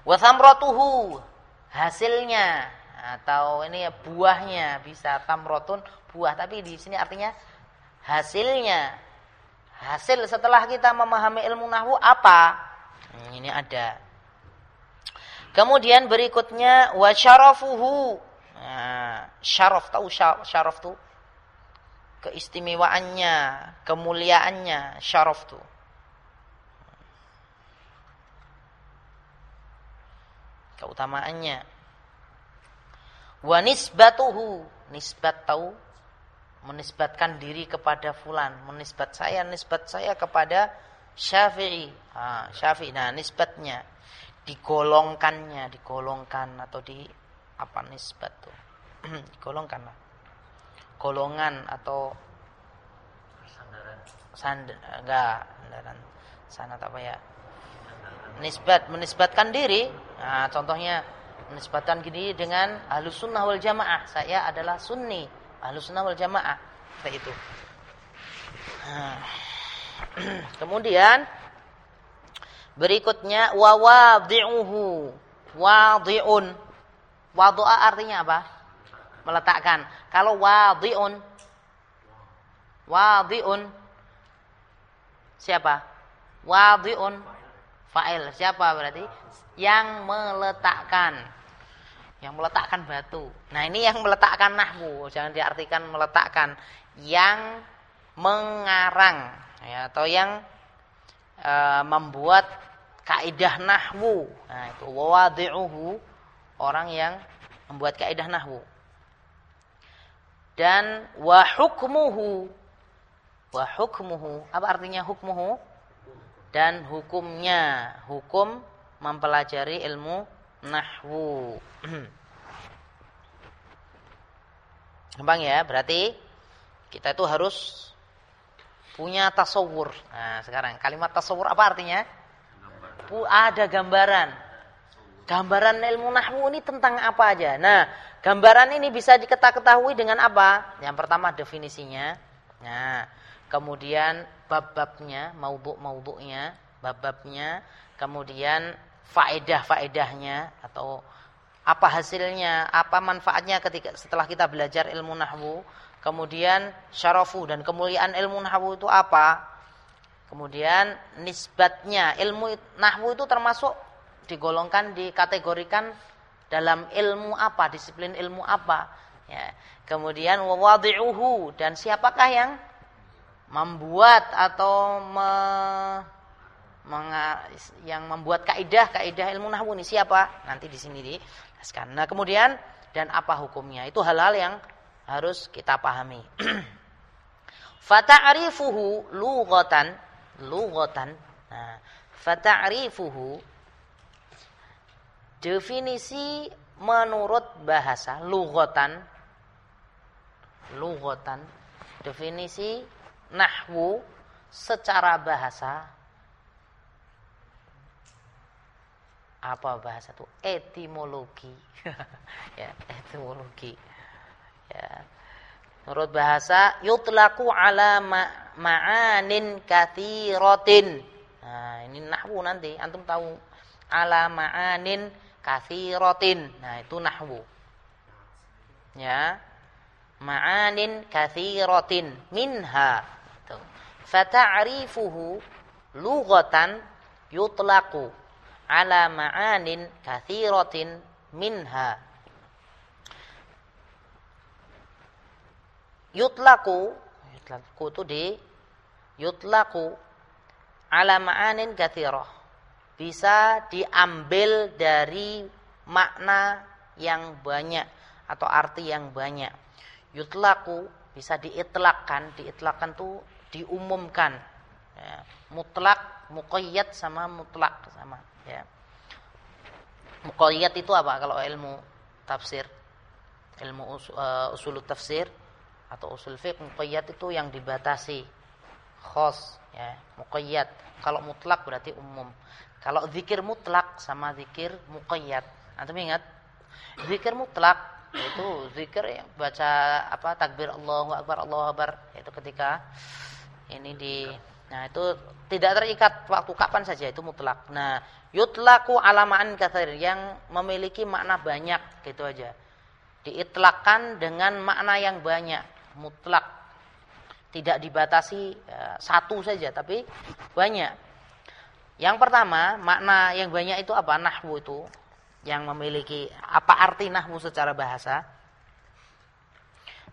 Wa hasilnya. Atau ini ya buahnya. Bisa tamrotun buah. Tapi di sini artinya hasilnya. Hasil setelah kita memahami ilmu nahwu apa? Hmm, ini ada. Kemudian berikutnya wa syarafuhu. Nah, syaraf tahu syaraf tuh keistimewaannya kemuliaannya syaraf tuh keutamaannya Wa nisbatuhu, nisbat tahu menisbatkan diri kepada fulan, menisbat saya, nisbat saya kepada Syafi'i. Ha, Syafi'i. Nah, nisbatnya digolongkannya, digolongkan atau di apa nisbat tuh? digolongkan lah. Golongan atau sandaran. Sand enggak, sandaran. Sanad apa ya? Nisbat, menisbatkan diri. Nah, contohnya menisbatkan gini dengan ahlus sunnah wal jamaah. Saya adalah sunni, ahlus sunnah wal jamaah. Seperti itu. Kemudian berikutnya wa wadhi'uhu. Wadhi'un. Wadhu'a artinya apa? Meletakkan. Kalau wadhi'un wadhi'un siapa? Wadhi'un fa'il. Siapa berarti? Yang meletakkan yang meletakkan batu. Nah, ini yang meletakkan nahwu, jangan diartikan meletakkan yang mengarang ya atau yang e, membuat kaidah nahwu. Nah, itu wawadhi'uhu orang yang membuat kaidah nahwu. Dan wa hukmuhu wa hukmuhu apa artinya hukmuhu? Dan hukumnya, hukum mempelajari ilmu nahwu. Gampang ya, berarti kita itu harus punya tasawur. Nah, sekarang kalimat tasawur apa artinya? Pu ada gambaran. Gambaran ilmu nahwu ini tentang apa aja? Nah, gambaran ini bisa diketahui dengan apa? Yang pertama definisinya. Nah, kemudian bab-babnya, maudhu-maudhunya, bab-babnya, kemudian faedah-faedahnya atau apa hasilnya, apa manfaatnya ketika setelah kita belajar ilmu nahwu, kemudian syarafu dan kemuliaan ilmu nahwu itu apa? Kemudian nisbatnya ilmu nahwu itu termasuk digolongkan dikategorikan dalam ilmu apa, disiplin ilmu apa. Ya. Kemudian wawadi'uhu dan siapakah yang membuat atau me, menga, yang membuat kaidah kaidah ilmu nahwu ini siapa? Nanti di sini dijelaskan. Nah, kemudian dan apa hukumnya? Itu hal-hal yang harus kita pahami. Fata'rifuhu lughatan lughatan. Nah, fata'rifuhu definisi menurut bahasa lughatan lughatan definisi nahwu secara bahasa. Apa bahasa itu? Etimologi. Ya etimologi. Ya. Menurut bahasa yutlaku ala ma ma'anin nah ini nahwu nanti. Antum tahu. Ala ma'anin kathiratin. Nah itu nahwu. Ya. Ma'anin kathiratin. Minha fata'rifuhu lughatan yutlaqu ala ma'anin kathiratin minha. Yutlaku yutlaku itu di yutlaku ala ma'anin kathirah. Bisa diambil dari makna yang banyak atau arti yang banyak. Yutlaku bisa diitlakkan diitlakkan tuh diumumkan. Ya. mutlak muqayyad sama mutlak sama ya. Muqayyad itu apa kalau ilmu tafsir? Ilmu us, uh, usul tafsir atau usul fiqh muqayyad itu yang dibatasi. Khos ya muqayyad. Kalau mutlak berarti umum. Kalau zikir mutlak sama zikir muqayyad. Antum ingat zikir mutlak itu zikir yang baca apa takbir Allahu akbar Allahu akbar itu ketika ini di nah itu tidak terikat waktu kapan saja itu mutlak. Nah yutlaku alamaan kathir yang memiliki makna banyak gitu aja. Diitlakan dengan makna yang banyak mutlak. Tidak dibatasi ya, satu saja tapi banyak. Yang pertama makna yang banyak itu apa? Nahwu itu yang memiliki apa arti nahwu secara bahasa?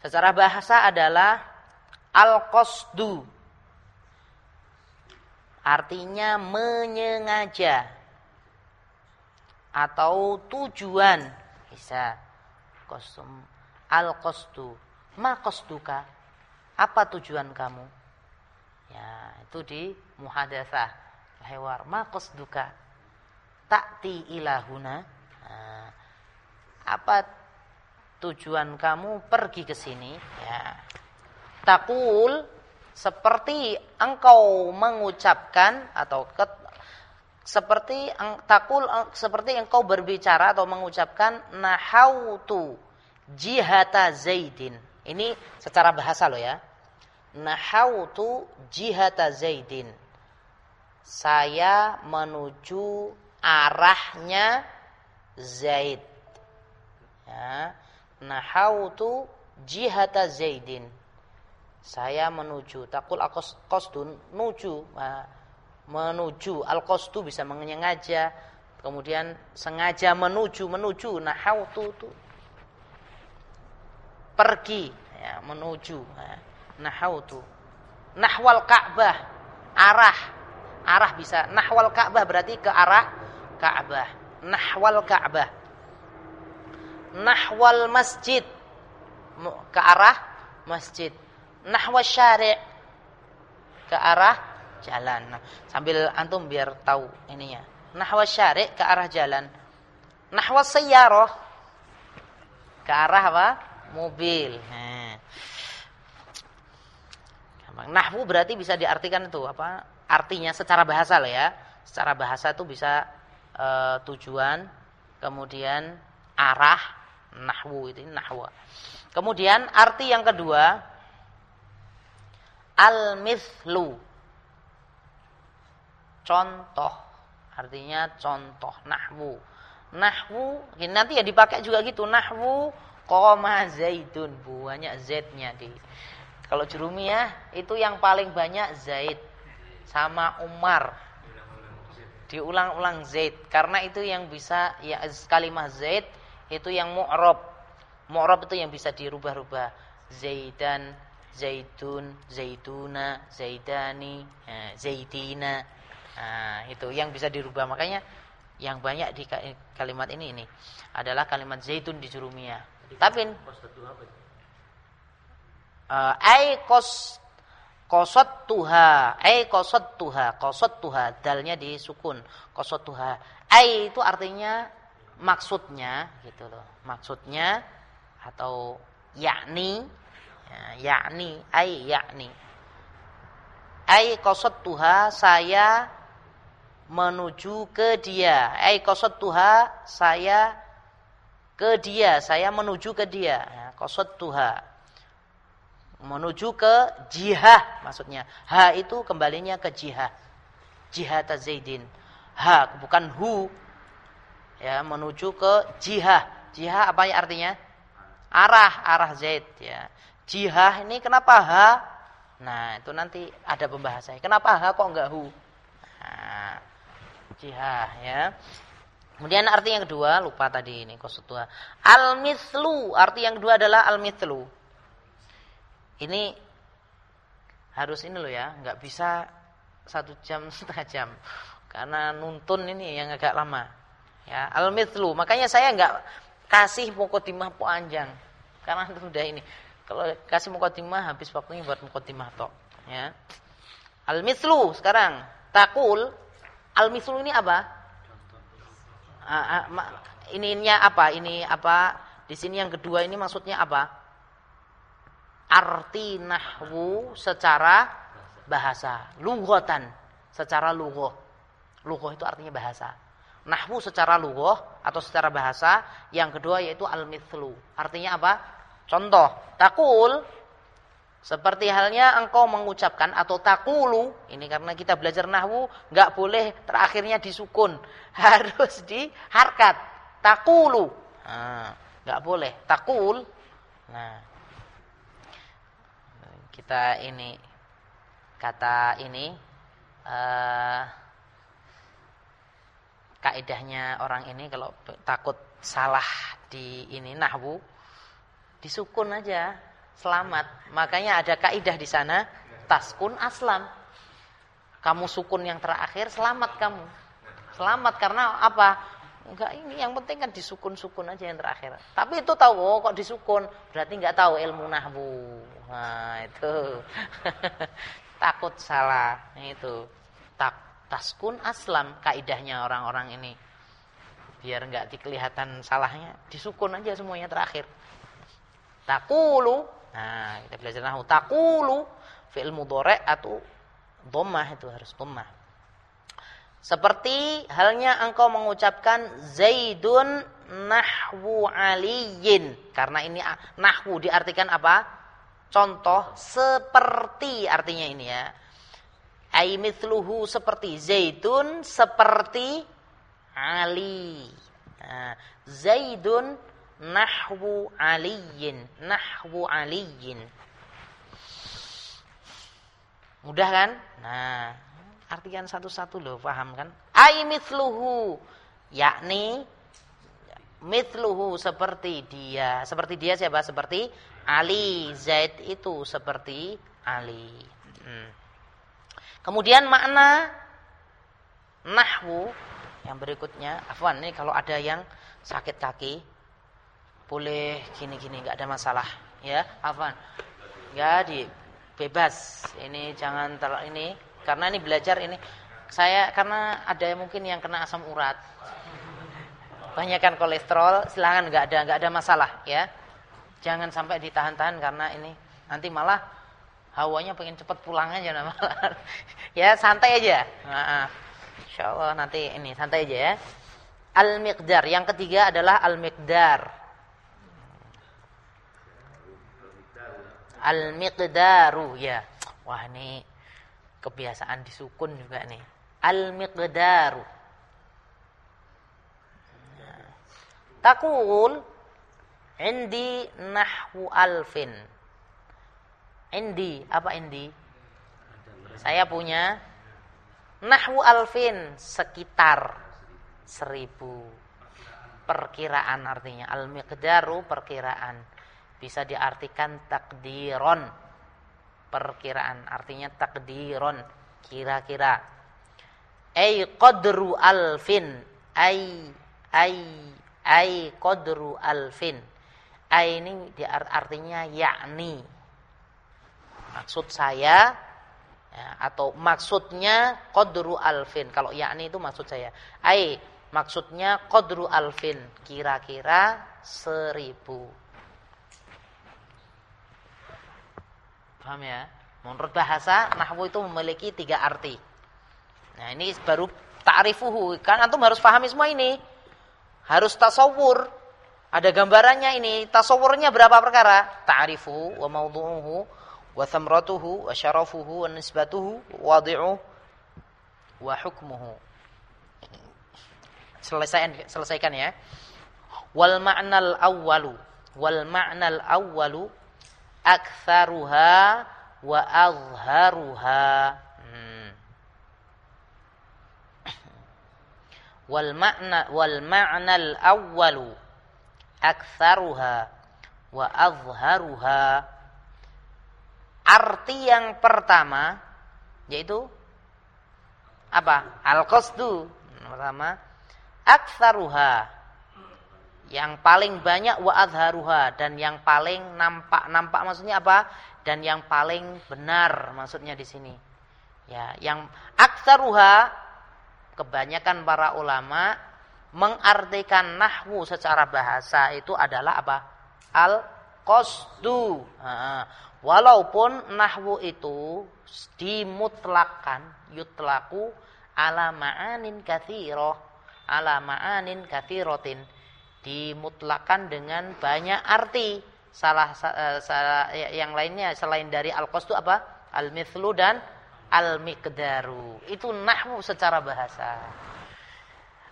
Secara bahasa adalah al-qasdu artinya menyengaja atau tujuan bisa kostum al-qasdu Ma qasduka? Apa tujuan kamu? Ya, itu di muhadatsah hewar. Ma qasduka? Ta'ti ilahuna. Nah, apa tujuan kamu pergi ke sini? Ya. Takul seperti engkau mengucapkan atau ket, seperti takul seperti engkau berbicara atau mengucapkan nahautu jihata zaidin ini secara bahasa loh ya. Nahautu jihata Zaidin. Saya menuju arahnya Zaid. Ya. Nahautu jihata Zaidin. Saya menuju. Takul qasdun nuju. Menuju. Al-qasdu bisa menyengaja. Kemudian sengaja menuju. Menuju. Nahautu itu pergi ya, menuju ya. nahautu nahwal Ka'bah arah arah bisa nahwal Ka'bah berarti ke arah Ka'bah nahwal Ka'bah nahwal masjid ke arah masjid nahwal syari' ke arah jalan nah, sambil antum biar tahu ininya nahwal syari' ke arah jalan nahwal sayyarah ke arah apa mobil. Nah. Nahwu berarti bisa diartikan itu apa? Artinya secara bahasa lah ya. Secara bahasa itu bisa e, tujuan, kemudian arah, nahwu itu nahwa. Kemudian arti yang kedua al-mithlu. Contoh. Artinya contoh nahwu. Nahwu, nanti ya dipakai juga gitu. Nahwu koma zaidun. Banyak Z-nya di. Kalau jurumiyah itu yang paling banyak Zaid sama Umar. Diulang-ulang Zaid karena itu yang bisa ya kalimat Zaid itu yang mu'rab. Mu'rab itu yang bisa dirubah-rubah. Zaidan, Zaidun, Zaiduna, Zaidani, eh, Zaidina. Nah, itu yang bisa dirubah. Makanya yang banyak di kalimat ini ini adalah kalimat zaitun di jurumiyah. Tapi uh, ai kos kosot tuha ai kosot tuha kosot tuha dalnya disukun kosot tuha ai itu artinya maksudnya gitu loh maksudnya atau yakni ya, yakni ai yakni ai kosot tuha saya menuju ke dia. Ai kosot tuha saya ke dia, saya menuju ke dia. Ya, kosot tuha menuju ke jihah maksudnya. Ha itu kembalinya ke jihah. Jihad Zaidin. Ha bukan hu. Ya, menuju ke jihah. Jihah apa ya artinya? Arah, arah Zaid ya. Jihah ini kenapa ha? Nah, itu nanti ada pembahasannya. Kenapa ha kok enggak hu? Nah, jihah ya. Kemudian arti yang kedua, lupa tadi ini kosutua. Al-mithlu, arti yang kedua adalah al-mithlu. Ini harus ini loh ya, nggak bisa satu jam setengah jam. Karena nuntun ini yang agak lama. Ya, al-mithlu. Makanya saya nggak kasih mukotimah panjang. Karena sudah ini. Kalau kasih mukotimah habis waktunya buat mukotimah tok. Ya. Al-mithlu sekarang. Takul Al-mislu ini apa? Ah, ah, ininya apa? Ini apa? Di sini yang kedua ini maksudnya apa? Arti nahwu secara bahasa, lughatan, secara lughoh. Lughoh itu artinya bahasa. Nahwu secara lughoh atau secara bahasa, yang kedua yaitu al-mithlu. Artinya apa? Contoh, takul seperti halnya engkau mengucapkan atau takulu, ini karena kita belajar nahwu, nggak boleh terakhirnya disukun, harus di harkat. Takulu, nah, nggak boleh. Takul, nah kita ini kata ini uh, kaidahnya orang ini kalau takut salah di ini nahwu disukun aja selamat. Makanya ada kaidah di sana, taskun aslam. Kamu sukun yang terakhir, selamat kamu. Selamat karena apa? Enggak ini yang penting kan disukun-sukun aja yang terakhir. Tapi itu tahu oh, kok disukun, berarti enggak tahu ilmu nahwu. Nah, itu. Takut salah. Itu. Tak taskun aslam kaidahnya orang-orang ini. Biar enggak kelihatan salahnya, disukun aja semuanya terakhir. Takulu Nah, kita belajar nahu taqulu fi'il mudhari' atau dhammah itu harus dhammah. Seperti halnya engkau mengucapkan Zaidun nahwu aliyin. Karena ini nahwu diartikan apa? Contoh seperti artinya ini ya. Ai mithluhu seperti Zaidun seperti Ali. Nah, Zaidun nahwu aliyin. Nahwu aliyin. Mudah kan? Nah artian satu-satu loh paham kan? Ai mithluhu yakni mithluhu seperti dia. Seperti dia siapa? Seperti Ali. Zaid itu seperti Ali. Hmm. kemudian makna nahwu yang berikutnya. Afwan ini kalau ada yang sakit kaki boleh gini-gini nggak ada masalah ya. Afan nggak di bebas. Ini jangan ter ini karena ini belajar ini saya karena ada mungkin yang kena asam urat. Banyakkan kolesterol silahkan nggak ada nggak ada masalah ya. Jangan sampai ditahan-tahan karena ini nanti malah hawanya pengen cepet pulang aja nah malah ya santai aja. Nah, Insya Allah nanti ini santai aja ya. Al-miqdar yang ketiga adalah al-miqdar Al-miqdaru ya. Wah ini kebiasaan disukun juga nih. Al-miqdaru. Takul indi nahwu alfin. Indi, apa indi? Saya punya nahwu alfin sekitar seribu. Perkiraan artinya al-miqdaru perkiraan. Bisa diartikan takdiron. Perkiraan artinya takdiron, kira-kira. Ay qadru alfin, ay ay ay qadru alfin. Ay ini artinya yakni. Maksud saya ya, atau maksudnya qadru alfin. Kalau yakni itu maksud saya. Ay maksudnya qadru alfin, kira-kira seribu. Paham ya? Menurut bahasa nahwu itu memiliki tiga arti. Nah, ini baru ta'rifuhu. Kan antum harus pahami semua ini. Harus tasawur. Ada gambarannya ini. Tasawurnya berapa perkara? Ta'rifuhu wa maudhu'uhu wa thamratuhu wa syarafuhu wa nisbatuhu wadi'uhu wa hukmuhu. Selesaikan selesaikan ya. Wal ma'nal awwalu wal ma'nal awwalu aktsaruha wa azharuha. wal makna wal ma'nal awwalu aktsaruha wa azharuha. Arti yang pertama yaitu apa? Al qasdu pertama aktsaruha yang paling banyak wa dan yang paling nampak nampak maksudnya apa dan yang paling benar maksudnya di sini ya yang aktsaruha kebanyakan para ulama mengartikan nahwu secara bahasa itu adalah apa? Al qasdu. walaupun nahwu itu dimutlakan yutlaku ala ma'anin katsiroh ala ma'anin katsirotin dimutlakan dengan banyak arti salah, eh, salah yang lainnya selain dari al qasdu apa al mithlu dan al-miqdaru. Itu nahwu secara bahasa.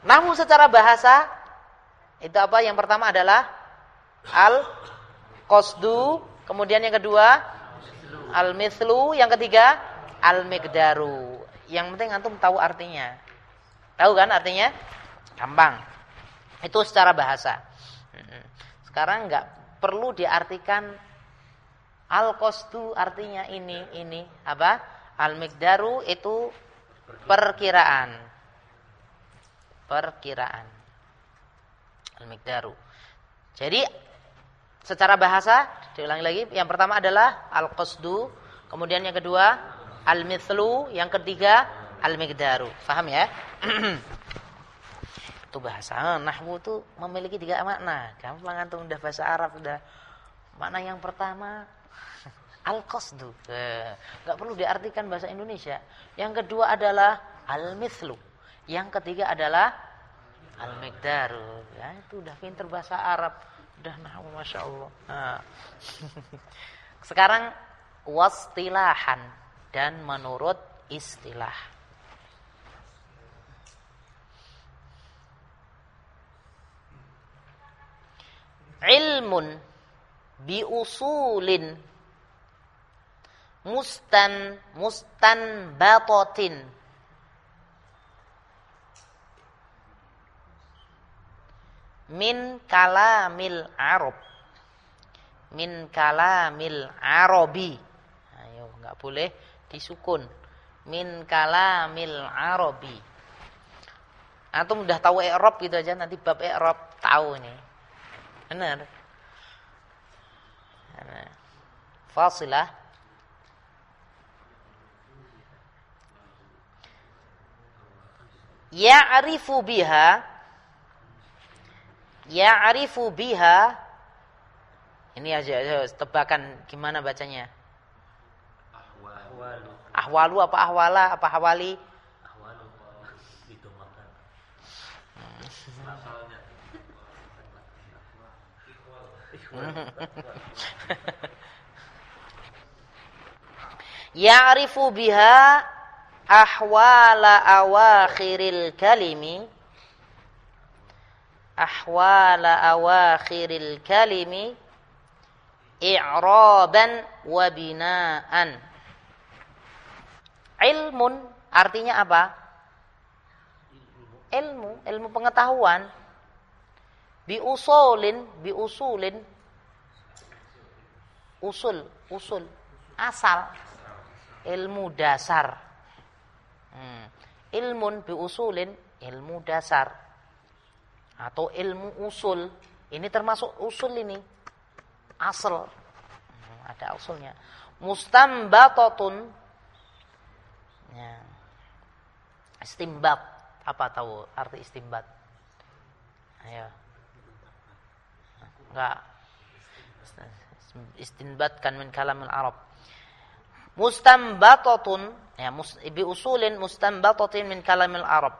Nahwu secara bahasa itu apa? Yang pertama adalah al-qasdu, kemudian yang kedua al-mithlu, yang ketiga al-miqdaru. Yang penting antum tahu artinya. Tahu kan artinya? Gampang. Itu secara bahasa. Sekarang enggak perlu diartikan al-qasdu artinya ini ini apa? Al-miqdaru itu perkiraan. Perkiraan. Al-miqdaru. Jadi secara bahasa diulangi lagi, yang pertama adalah al-qasdu, kemudian yang kedua al-mithlu, yang ketiga al-miqdaru. Faham ya? itu bahasa nahwu itu memiliki tiga makna. Gampang antum udah bahasa Arab udah. Makna yang pertama al-qasdu. Eh, nggak perlu diartikan bahasa Indonesia. Yang kedua adalah al-mithlu. Yang ketiga adalah al-miqdaru. Ya, itu udah pinter bahasa Arab. Udah nah, Masya Allah. Nah. Sekarang wastilahan dan menurut istilah. Ilmun bi usulin mustan mustan batotin. Min kalamil arab. Min kalamil arabi. Ayo nggak boleh disukun. Min kalamil arabi. Antum udah tahu i'rab gitu aja nanti bab i'rab tahu ini benar. Fasilah ya'rifu biha ya'rifu biha. Ini aja tebakan gimana bacanya? Ahwalu. Ahwalu apa ahwala apa hawali ahwalu itu makan Ya'rifu biha ahwala awakhiril kalimi ahwala awakhiril kalimi i'raban wa binaan. Ilmun artinya apa? Ilmu, ilmu pengetahuan. Bi usulin, bi usulin usul, usul, asal, ilmu dasar. Hmm. Ilmun bi usulin, ilmu dasar. Atau ilmu usul. Ini termasuk usul ini asal. Hmm, ada usulnya. Mustambatatun. Ya. Istimbat. Apa tahu arti istimbat? Ayo. Enggak. Istinbatkan min kalamil Arab. Mustambatatun ya mus, bi usulin mustambatatin min kalamil Arab.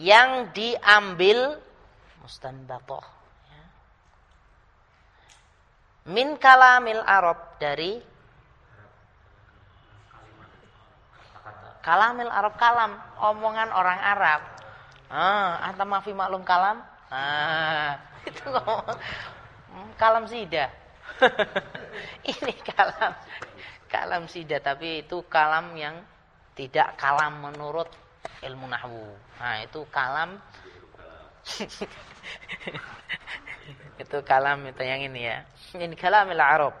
Yang diambil mustanbatah min kalamil Arab dari kalamil Arab kalam omongan orang Arab. Ah anta mafi maklum kalam? Ah itu ngomong. Hmm, kalam sida ini kalam kalam sida tapi itu kalam yang tidak kalam menurut ilmu nahwu. Nah itu kalam. Itu kalam itu yang ini ya. Min kalamil Arab.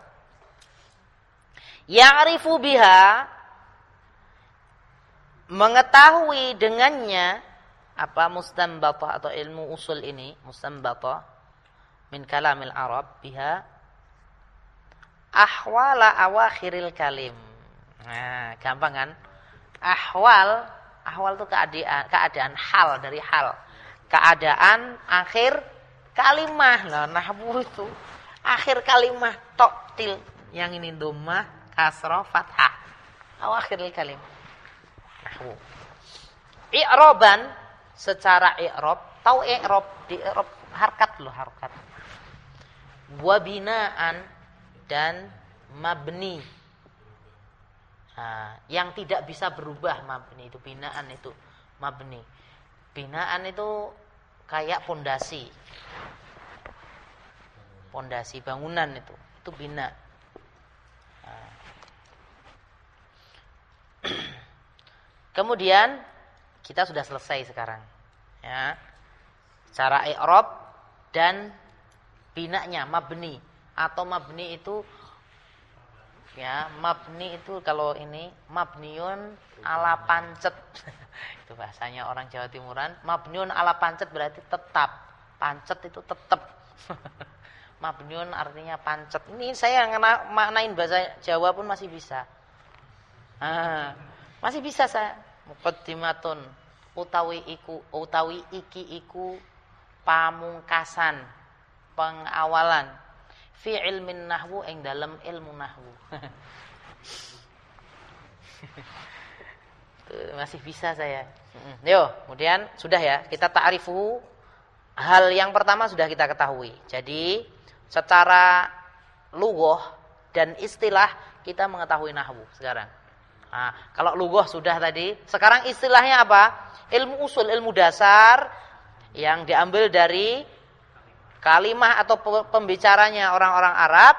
Ya'rifu biha mengetahui dengannya apa mustambata atau ilmu usul ini mustambata min kalamil Arab biha ahwala awakhiril kalim. Nah, gampang kan? Ahwal, ahwal itu keadaan, keadaan hal dari hal. Keadaan akhir kalimah. Lah nahwu itu akhir kalimat toktil yang ini domah kasroh fathah akhir kalim nahwu i'roban secara i'rob tahu i'rob di i'rob harkat loh harkat wabinaan dan mabni. Nah, yang tidak bisa berubah mabni itu binaan itu mabni. Binaan itu kayak pondasi. Pondasi bangunan itu itu bina. Kemudian kita sudah selesai sekarang ya. Cara i'rab dan binanya mabni atau mabni itu ya mabni itu kalau ini mabniun ala pancet itu bahasanya orang Jawa Timuran mabniun ala pancet berarti tetap pancet itu tetap Mabniun artinya pancet. Ini saya ngena, maknain bahasa Jawa pun masih bisa. Ah, masih bisa saya. Muqaddimatun utawi iku utawi iki iku pamungkasan pengawalan fi ilmin nahwu ing dalam ilmu nahwu. masih bisa saya. Yo, kemudian sudah ya, kita ta'rifu hal yang pertama sudah kita ketahui. Jadi secara lugoh dan istilah kita mengetahui nahwu sekarang. Nah, kalau lugoh sudah tadi, sekarang istilahnya apa? Ilmu usul, ilmu dasar yang diambil dari kalimah atau pembicaranya orang-orang Arab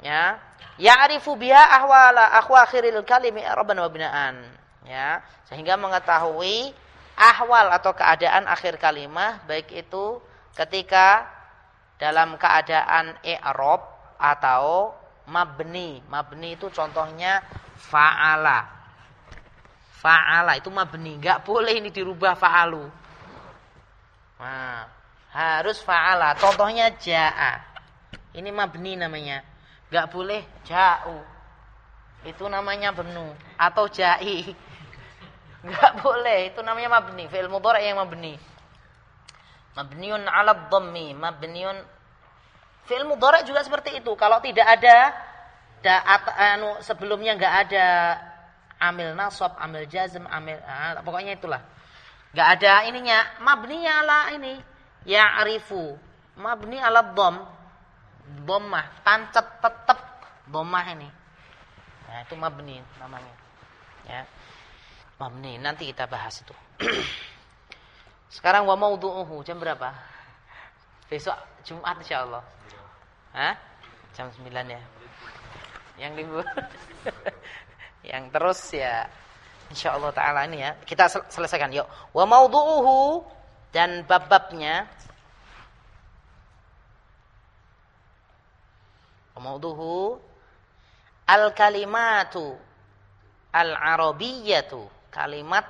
ya ya'rifu biha ahwala akhwakhiril kalimi araban wa binaan ya sehingga mengetahui ahwal atau keadaan akhir kalimah baik itu ketika dalam keadaan i'rab atau mabni. Mabni itu contohnya fa'ala. Fa'ala itu mabni, enggak boleh ini dirubah fa'alu. Nah, harus fa'ala. Contohnya ja'a. Ini mabni namanya. Enggak boleh ja'u. Itu namanya benu atau ja'i. Enggak boleh, itu namanya mabni, fi'il mudhari yang mabni mabniun 'ala dhammi mabniun fi'il mudhari juga seperti itu kalau tidak ada da, anu sebelumnya enggak ada amil nasab amil jazm amil ah, pokoknya itulah enggak ada ininya mabninya ala ini ya'rifu mabni ala dhamm dhammah pancet tetap dhammah ini nah itu mabni namanya ya mabni nanti kita bahas itu Sekarang wa maudhu'uhu jam berapa? Besok Jumat insyaallah. Hah? Jam 9 ya. Yang libur. yang terus ya insyaallah taala ini ya. Kita sel selesaikan yuk. Wa maudhu'uhu dan bab-babnya Maudhuhu al-kalimatu al-arabiyyatu, kalimat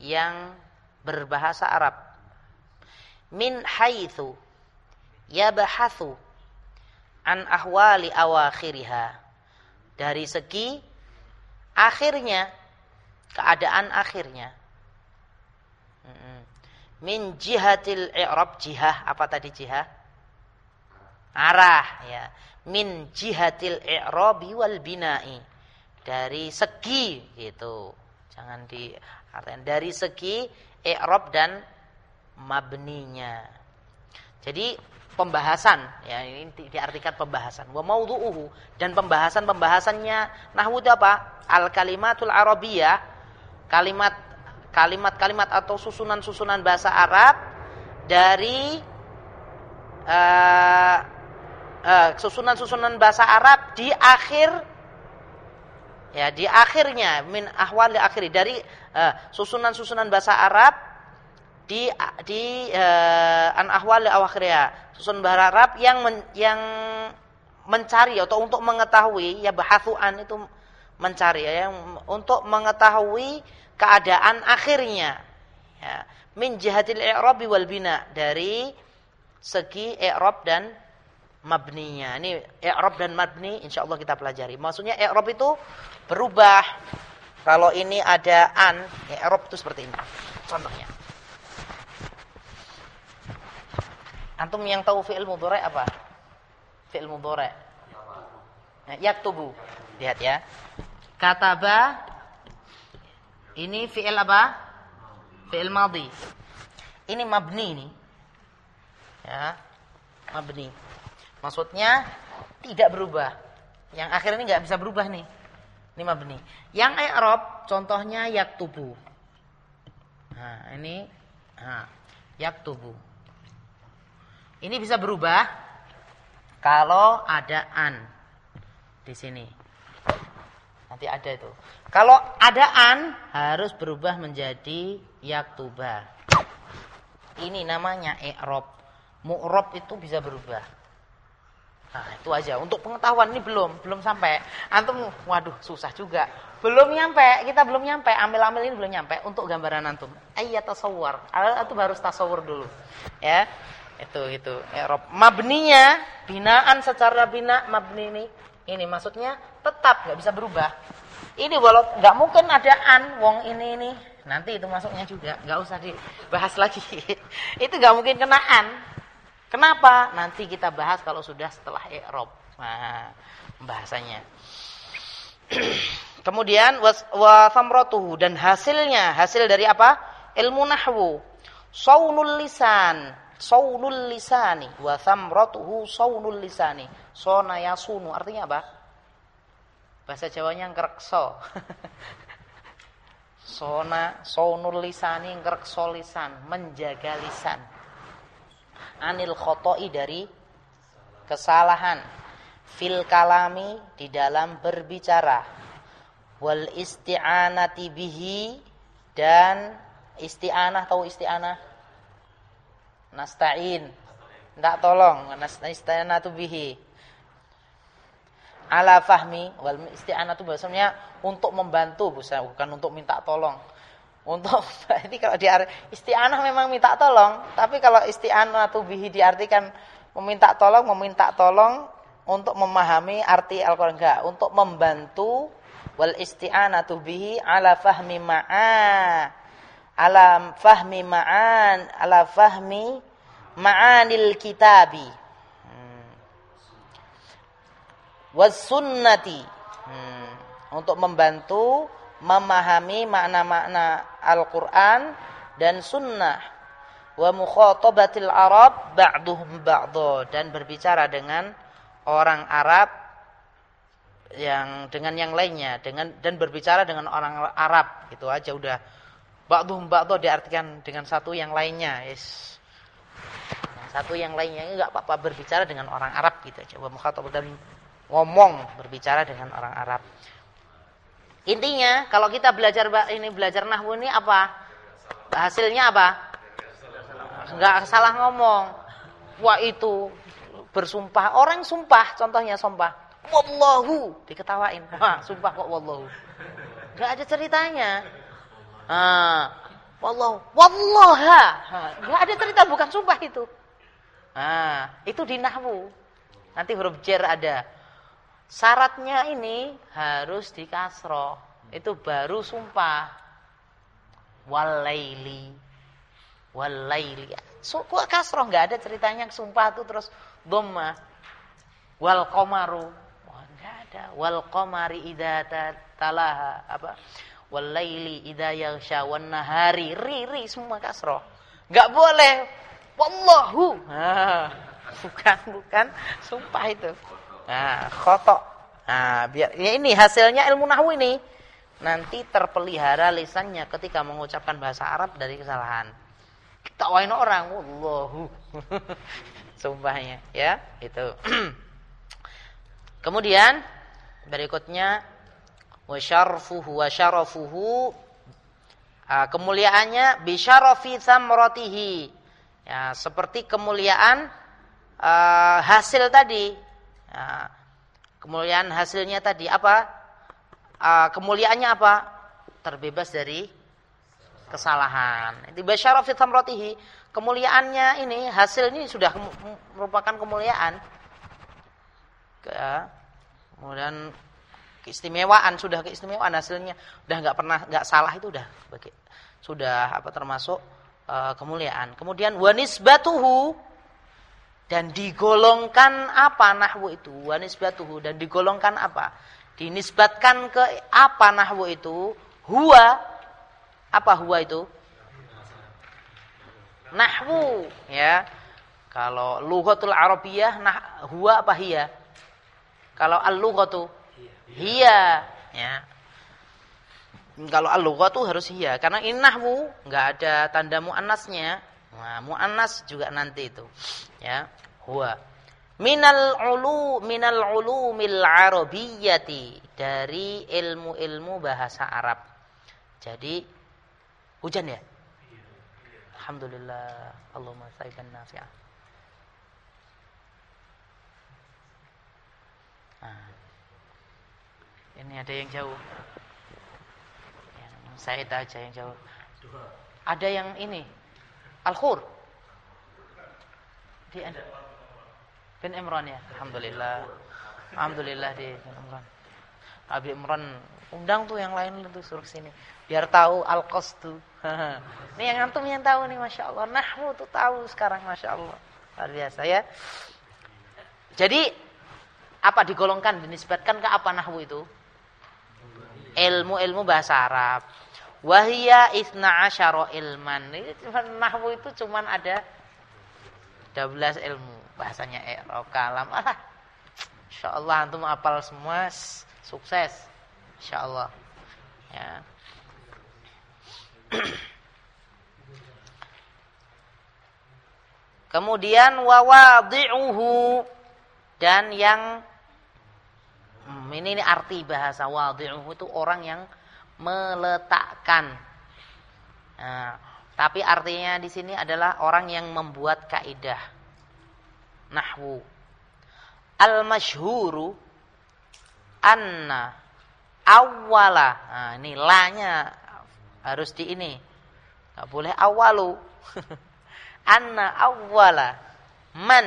yang berbahasa Arab. Min haitsu yabhathu an ahwali awakhiriha. Dari segi akhirnya keadaan akhirnya. Min jihatil i'rab jihah apa tadi jihah? Arah ya min jihatil i'rabi wal bina'i. Dari segi gitu. Jangan di artian dari segi i'rab dan mabninya. Jadi pembahasan ya ini diartikan pembahasan wa maudhu'uhu dan pembahasan-pembahasannya nahwu itu apa? Al kalimatul arabiyah kalimat kalimat-kalimat atau susunan-susunan bahasa Arab dari uh, Eh, susunan-susunan bahasa Arab di akhir ya di akhirnya min ahwal di akhir dari eh, susunan-susunan uh, bahasa Arab di di uh, an ahwal di akhirnya susunan bahasa Arab yang men, yang mencari atau untuk mengetahui ya bahasuan itu mencari ya untuk mengetahui keadaan akhirnya ya min jihatil i'rab wal bina dari segi i'rab dan mabninya. Ini i'rab dan mabni insyaallah kita pelajari. Maksudnya i'rab itu berubah. Kalau ini ada an, i'rab itu seperti ini. Contohnya. Antum yang tahu fi'il mudhari apa? Fi'il mudhari. Nah, yaktubu. Lihat ya. Kataba ini fi'il apa? Fi'il madhi. Ini mabni ini. Ya. Mabni. Maksudnya tidak berubah. Yang akhir ini nggak bisa berubah nih. Ini mabni. Yang i'rab contohnya yaktubu. Nah, ini nah, yaktubu. Ini bisa berubah kalau ada an di sini. Nanti ada itu. Kalau ada an harus berubah menjadi yaktuba. Ini namanya i'rab. Mu'rab itu bisa berubah. Nah, itu aja. Untuk pengetahuan ini belum, belum sampai. Antum, waduh, susah juga. Belum nyampe, kita belum nyampe. Ambil-ambil ini belum nyampe untuk gambaran antum. Ayat tasawur. Antum harus tasawur dulu. Ya. Itu itu. Eropa. Mabninya, binaan secara bina mabni ini. Ini maksudnya tetap nggak bisa berubah. Ini walau nggak mungkin ada an wong ini ini. Nanti itu masuknya juga, nggak usah dibahas lagi. itu nggak mungkin kenaan Kenapa? Nanti kita bahas kalau sudah setelah i'rab. Nah, bahasanya. Kemudian wa samratuhu dan hasilnya, hasil dari apa? Ilmu nahwu. Saunul lisan, saunul lisani wa samratuhu saunul lisani. Sona yasunu artinya apa? Bahasa Jawanya ngrekso. Sona saunul lisani ngrekso lisan, menjaga lisan anil khotoi dari kesalahan fil kalami di dalam berbicara wal isti'anati bihi dan isti'anah tahu isti'anah nasta'in. Ndak tolong. Isti'anatu bihi. Ala fahmi wal isti'anatu bahasanya untuk membantu bukan untuk minta tolong. Untuk ini kalau di isti'anah memang minta tolong, tapi kalau isti'anah bihi diartikan meminta tolong, meminta tolong untuk memahami arti Al-Qur'an. Enggak, untuk membantu wal isti'anatu bihi ala fahmi ma'a ala fahmi ma'an ala fahmi ma'anil kitabi. Hmm. was sunnati. Hmm. untuk membantu memahami makna-makna Al-Quran dan Sunnah. Wa mukhatabatil Arab ba'duhum ba'dho dan berbicara dengan orang Arab yang dengan yang lainnya. Dengan dan berbicara dengan orang Arab. Gitu aja udah ba'duhum ba'dho diartikan dengan satu yang lainnya yes. satu yang lainnya enggak apa-apa berbicara dengan orang Arab gitu. Coba mukhatab dan ngomong berbicara dengan orang Arab. Intinya kalau kita belajar ini belajar nahwu ini apa? Hasilnya apa? Enggak salah ngomong. Wah itu bersumpah. Orang sumpah contohnya sumpah. Wallahu. Diketawain. Wah sumpah kok wallahu. Enggak ada ceritanya ah wallahu wallaha enggak ada cerita bukan sumpah itu. Nah itu di nahwu nanti huruf jer ada. Syaratnya ini harus di kasroh itu baru sumpah. Walaili walaili so, kok kasroh nggak ada ceritanya sumpah itu terus dhamma. Wal komaru wah nggak ada. Wal komari idata talaha. Apa walaili idza yaghsha wan nahari ri semua kasroh. Enggak boleh wallahu. Nah, bukan bukan sumpah itu. Nah, khotok. Nah, biar ya ini hasilnya ilmu nahwu ini. Nanti terpelihara lisannya ketika mengucapkan bahasa Arab dari kesalahan. Kita wain orang wallahu. Sumpahnya ya, itu. Kemudian berikutnya wa syarfuhu wa syarafuhu. Uh, kemuliaannya bi syarafi samratihi ya seperti kemuliaan uh, hasil tadi. Ya, kemuliaan hasilnya tadi apa? Uh, kemuliaannya apa? Terbebas dari kesalahan. Itu syarafi samratihi kemuliaannya ini hasil ini sudah merupakan kemuliaan. Kemudian keistimewaan sudah keistimewaan hasilnya. Udah nggak pernah nggak salah itu udah. Sudah apa termasuk uh, kemuliaan. Kemudian wanisbatuhu dan digolongkan apa nahwu itu? Wanisbatuhu dan digolongkan apa? Dinisbatkan ke apa nahwu itu? Huwa apa huwa itu? Nahwu ya. Kalau lughatul arabiyah nah huwa apa hiya kalau al-lughatu Hiya, ya. Kalau al-lugha tuh harus hiya karena ini nahwu enggak ada tanda muannasnya. Nah, muannas juga nanti itu. Ya, huwa minal ulu minal ulumil arabiyyati dari ilmu-ilmu bahasa Arab. Jadi hujan ya? Alhamdulillah. Allahumma saiban nafi'ah. Nah. Ini ada yang jauh. Ya, saya aja yang jauh. Ada yang ini. Al-Khur. Di Bin Imran ya. Alhamdulillah. Alhamdulillah di Bin Imran. Abi Imran undang tuh yang lain tuh suruh sini biar tahu al tuh. ini yang antum yang tahu nih masya Allah. Nahwu tuh tahu sekarang masya Allah. Luar biasa ya. Jadi apa digolongkan dinisbatkan ke apa nahwu itu? Ilmu-ilmu bahasa Arab. Wahia isna asyara ilman. Ini nahwu itu cuma ada 12 ilmu. Bahasanya i'rab, kalam. Ah, insyaallah antum apal semua sukses. Insyaallah. Ya. Kemudian wawadhi'uhu dan yang Hmm, ini, ini arti bahasa wadhi'uhu itu orang yang meletakkan. Nah, tapi artinya di sini adalah orang yang membuat kaidah nahwu. Al-masyhuru anna awwala. Nah, ini lanya harus di ini. Enggak boleh awalu. anna awwala man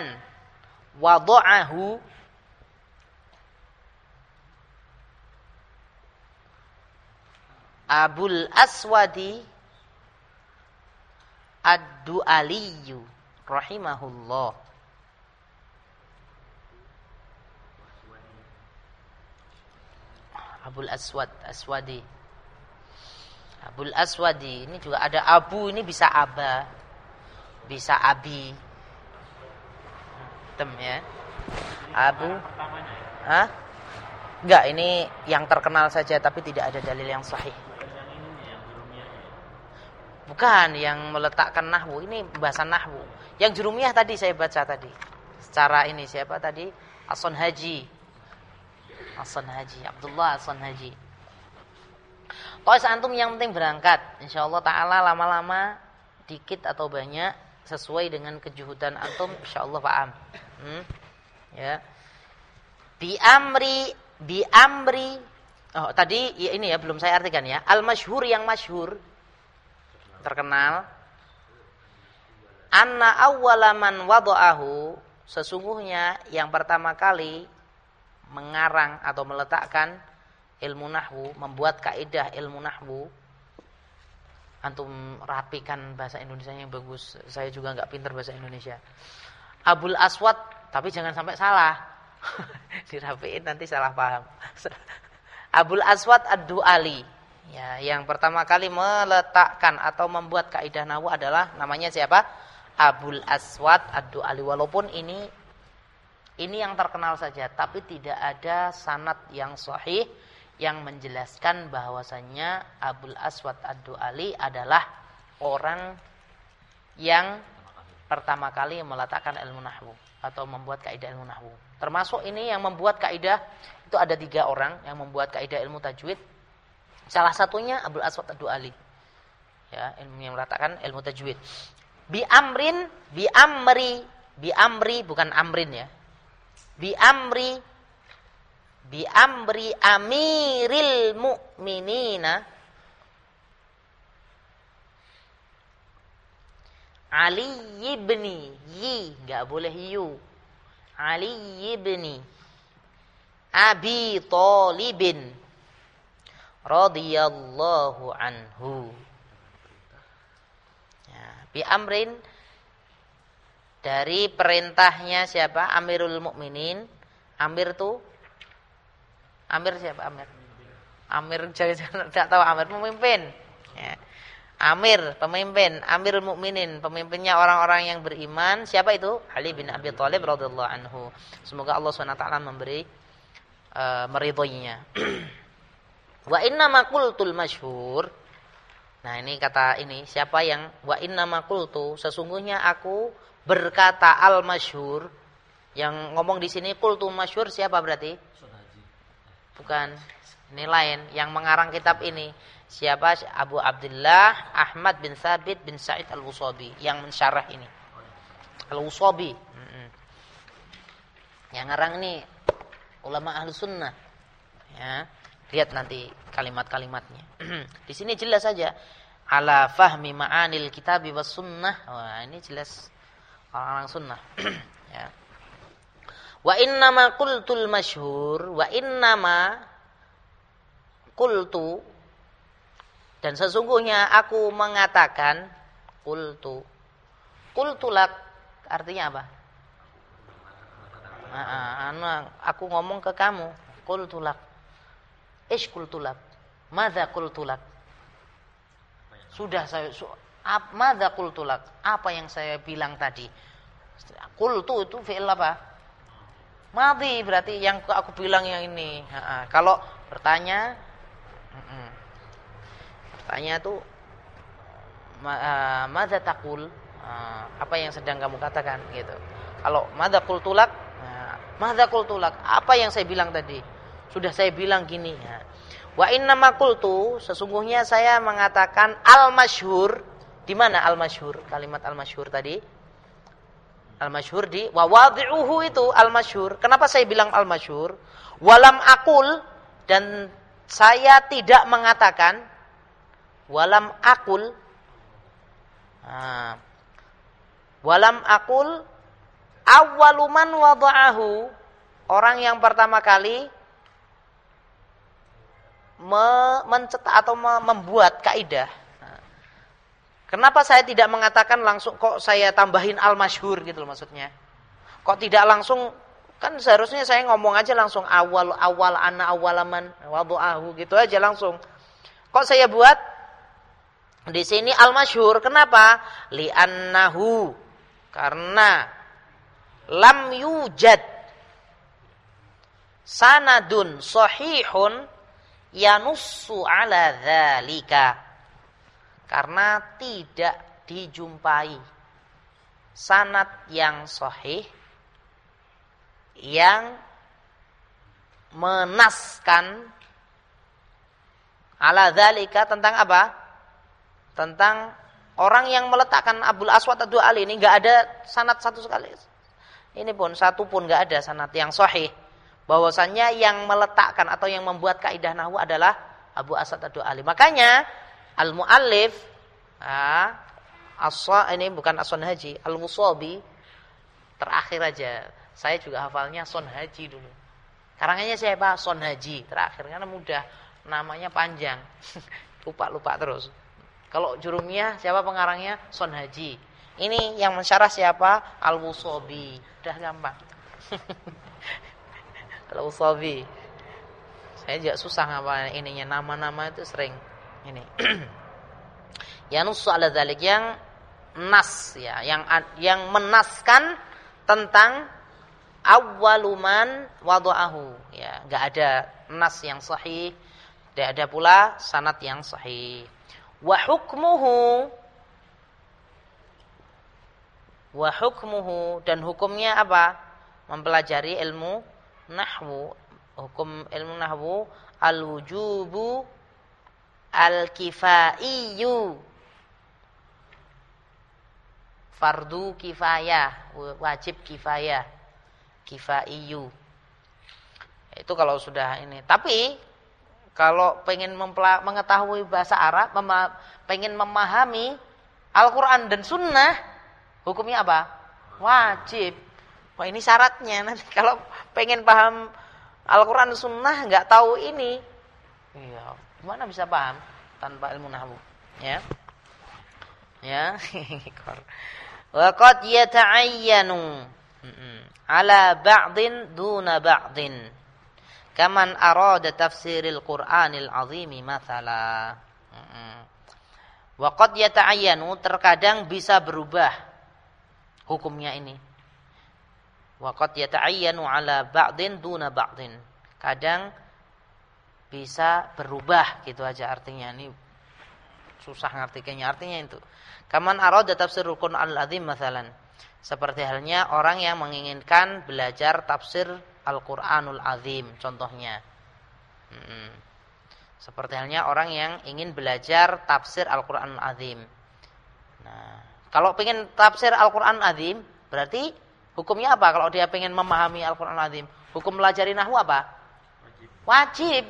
wada'ahu Abul Aswadi Ad-Du'aliyu rahimahullah. Abul Aswad Aswadi. Abul Aswadi ini juga ada Abu ini bisa Aba, bisa Abi. Tem ya. Abu. Hah? Enggak, ini yang terkenal saja tapi tidak ada dalil yang sahih. Bukan yang meletakkan nahwu, ini bahasa nahwu. Yang jurumiyah tadi saya baca tadi. Secara ini siapa tadi? Ason Haji. Ason Haji, Abdullah Ason Haji. Pokoknya antum yang penting berangkat. Insya Allah Ta'ala lama-lama, dikit atau banyak, sesuai dengan kejuhudan antum, insya Allah paham. Hmm? Ya. Bi amri, bi amri. Oh, tadi ya ini ya belum saya artikan ya. Al masyhur yang masyhur terkenal anna awwalaman wada'ahu sesungguhnya yang pertama kali mengarang atau meletakkan ilmu nahwu, membuat kaidah ilmu nahwu. Antum rapikan bahasa Indonesia yang bagus. Saya juga nggak pinter bahasa Indonesia. Abul Aswad, tapi jangan sampai salah. Dirapiin nanti salah paham. Abul Aswad Ad-Du'ali Ya, yang pertama kali meletakkan atau membuat kaidah nahu adalah namanya siapa? Abul Aswad Ad-Du'ali. Walaupun ini ini yang terkenal saja, tapi tidak ada sanat yang sahih yang menjelaskan bahwasannya Abul Aswad Ad-Du'ali adalah orang yang pertama kali meletakkan ilmu nahwu atau membuat kaidah ilmu nahwu. Termasuk ini yang membuat kaidah itu ada tiga orang yang membuat kaidah ilmu tajwid Salah satunya Abdul Aswad Ad-Du'ali. Ya, ilmu yang mengatakan ilmu tajwid. Bi amrin, bi amri, bi amri bukan amrin ya. Bi amri bi amri amiril mu'minina Ali ibni yi enggak boleh yu Ali ibni Abi Talibin radhiyallahu anhu. Ya, bi amrin dari perintahnya siapa? Amirul Mukminin. Amir tuh Amir siapa Amir? Amir jangan tidak tahu Amir pemimpin. Ya. Amir pemimpin, Amirul Mukminin, pemimpinnya orang-orang yang beriman. Siapa itu? Ali bin Abi Thalib radhiyallahu anhu. Semoga Allah SWT memberi uh, meridhoinya. Wa inna makultul masyhur. Nah, ini kata ini, siapa yang wa inna makultu sesungguhnya aku berkata al masyhur. Yang ngomong di sini kultu masyhur siapa berarti? Bukan. Ini lain yang mengarang kitab ini. Siapa? Abu Abdullah Ahmad bin Sabit bin Sa'id Al-Wusabi yang mensyarah ini. Al-Wusabi. Yang ngarang ini ulama ahlu sunnah. Ya. Lihat nanti kalimat-kalimatnya. Di sini jelas saja ala fahmi ma'anil kitab was sunnah. Wah, ini jelas orang-orang sunnah. ya. Wa innama qultul masyhur wa innama qultu dan sesungguhnya aku mengatakan qultu. Qultulak artinya apa? Nah, aku ngomong ke kamu, qultulak Ish kultulak. Mada kultulak. Sudah saya Mada kultulak. Apa yang saya bilang tadi? Kultu itu fi'il apa? Madi berarti yang aku bilang yang ini. Ha, kalau bertanya, bertanya itu mada takul, apa yang sedang kamu katakan gitu. Kalau mada kultulak, mada kultulak, apa yang saya bilang tadi? Sudah saya bilang gini ya. Wa inna makultu sesungguhnya saya mengatakan al masyhur di mana al masyhur kalimat al masyhur tadi. Al masyhur di wa wadhi'uhu itu al masyhur kenapa saya bilang al masyhur walam akul dan saya tidak mengatakan walam akul nah, walam akul awaluman wada'ahu orang yang pertama kali mencetak atau membuat kaidah. Kenapa saya tidak mengatakan langsung kok saya tambahin al-masyhur gitu loh maksudnya. Kok tidak langsung kan seharusnya saya ngomong aja langsung awal awal ana awalaman wadu'ahu gitu aja langsung. Kok saya buat di sini al-masyhur kenapa? Li'annahu karena lam yujad sanadun sahihun yanussu ala dzalika. Karena tidak dijumpai sanat yang sahih yang menaskan ala dzalika tentang apa? Tentang orang yang meletakkan Abdul Aswad Adu Ali ini nggak ada sanat satu sekali. Ini pun satu pun nggak ada sanat yang sahih. Bahwasannya yang meletakkan atau yang membuat kaidah nahwu adalah Abu Asad Adu Ali. Makanya al muallif aswa ini bukan ason haji, al musabi terakhir aja. Saya juga hafalnya son haji dulu. Karangannya siapa? Son Haji. Terakhir karena mudah. Namanya panjang. Lupa-lupa terus. Kalau jurumnya siapa pengarangnya? Son Haji. Ini yang mensyarah siapa? Al-Wusobi. Udah gampang. Al-Wusobi. Saya juga susah ngapa ininya nama-nama itu sering ini. ya nusu ala dzalik yang nas ya, yang yang menaskan tentang awwaluman wada'ahu ya enggak ada nas yang sahih tidak ada pula sanat yang sahih wa hukmuhu wa hukmuhu dan hukumnya apa mempelajari ilmu nahwu hukum ilmu nahwu al wujubu al kifaiyu fardu kifayah wajib kifayah kifaiyu. Itu kalau sudah ini. Tapi kalau pengen mengetahui bahasa Arab, mem pengen memahami Al-Quran dan Sunnah, hukumnya apa? Wajib. Wah ini syaratnya. Nanti kalau pengen paham Al-Quran Sunnah, nggak tahu ini, iya, gimana bisa paham tanpa ilmu nahwu? Ya, ya. Waqad yata'ayyanu ala ba'din duna ba'din kaman arada tafsiril Qur'anil azimi mathala wa qad yata'ayyanu terkadang bisa berubah hukumnya ini wa qad yata'ayyanu ala ba'din duna ba'din kadang bisa berubah gitu aja artinya ini susah ngartikannya artinya itu kaman arada tafsirul Qur'anil azim mathalan seperti halnya orang yang menginginkan belajar tafsir Al-Quranul Azim contohnya. Hmm. Seperti halnya orang yang ingin belajar tafsir Al-Quranul Azim. Nah, kalau ingin tafsir Al-Quranul Azim, berarti hukumnya apa? Kalau dia ingin memahami Al-Quranul Azim, hukum melajari nahwu apa? Wajib.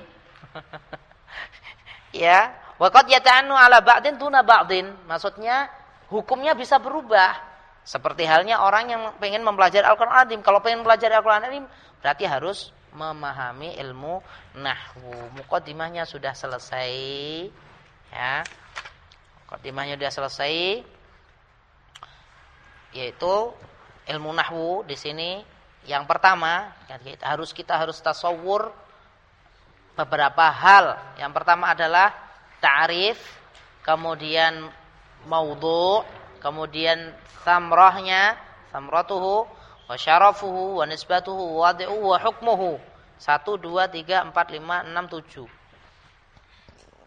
ya, waqad yata'annu ala ba'din tuna ba'din. Maksudnya hukumnya bisa berubah. Seperti halnya orang yang pengen mempelajari Al-Quran Azim. Kalau pengen mempelajari Al-Quran Azim, berarti harus memahami ilmu nahwu. Mukaddimahnya sudah selesai. Ya. Mukaddimahnya sudah selesai. Yaitu ilmu nahwu di sini. Yang pertama harus kita harus tasawur beberapa hal. Yang pertama adalah ta'rif, kemudian maudhu', kemudian samrahnya samratuhu wa syarafuhu wa nisbatuhu wa wadi'uhu wa hukmuhu. 1 2 3 4 5 6 7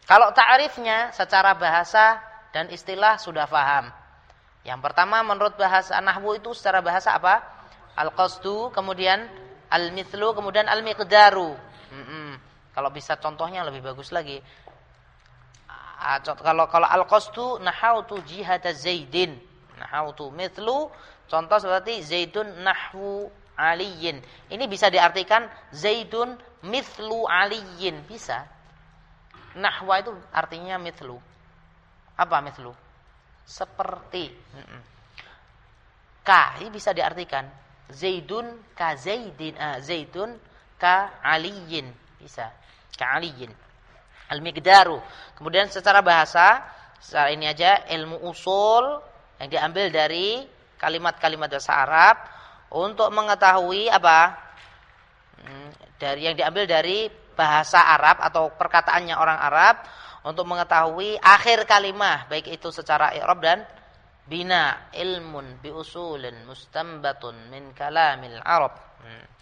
kalau ta'rifnya secara bahasa dan istilah sudah faham yang pertama menurut bahasa nahwu itu secara bahasa apa al-qasdu kemudian al-mithlu kemudian al-miqdaru mm -mm. kalau bisa contohnya lebih bagus lagi kalau kalau al-qasdu nahautu jihad Zaidin. Nahautu mithlu contoh seperti Zaidun nahwu aliyin. Ini bisa diartikan Zaidun mithlu aliyin, bisa. Nahwa itu artinya mithlu. Apa mithlu? Seperti. Ka ini bisa diartikan Zaidun ka Zaidin, uh, Zaidun ka aliyin, bisa. Ka aliyin al-miqdaru. Kemudian secara bahasa, secara ini aja ilmu usul yang diambil dari kalimat-kalimat bahasa Arab untuk mengetahui apa? Hmm, dari yang diambil dari bahasa Arab atau perkataannya orang Arab untuk mengetahui akhir kalimat baik itu secara i'rab dan bina ilmun bi usulin mustambatun min kalamil arab hmm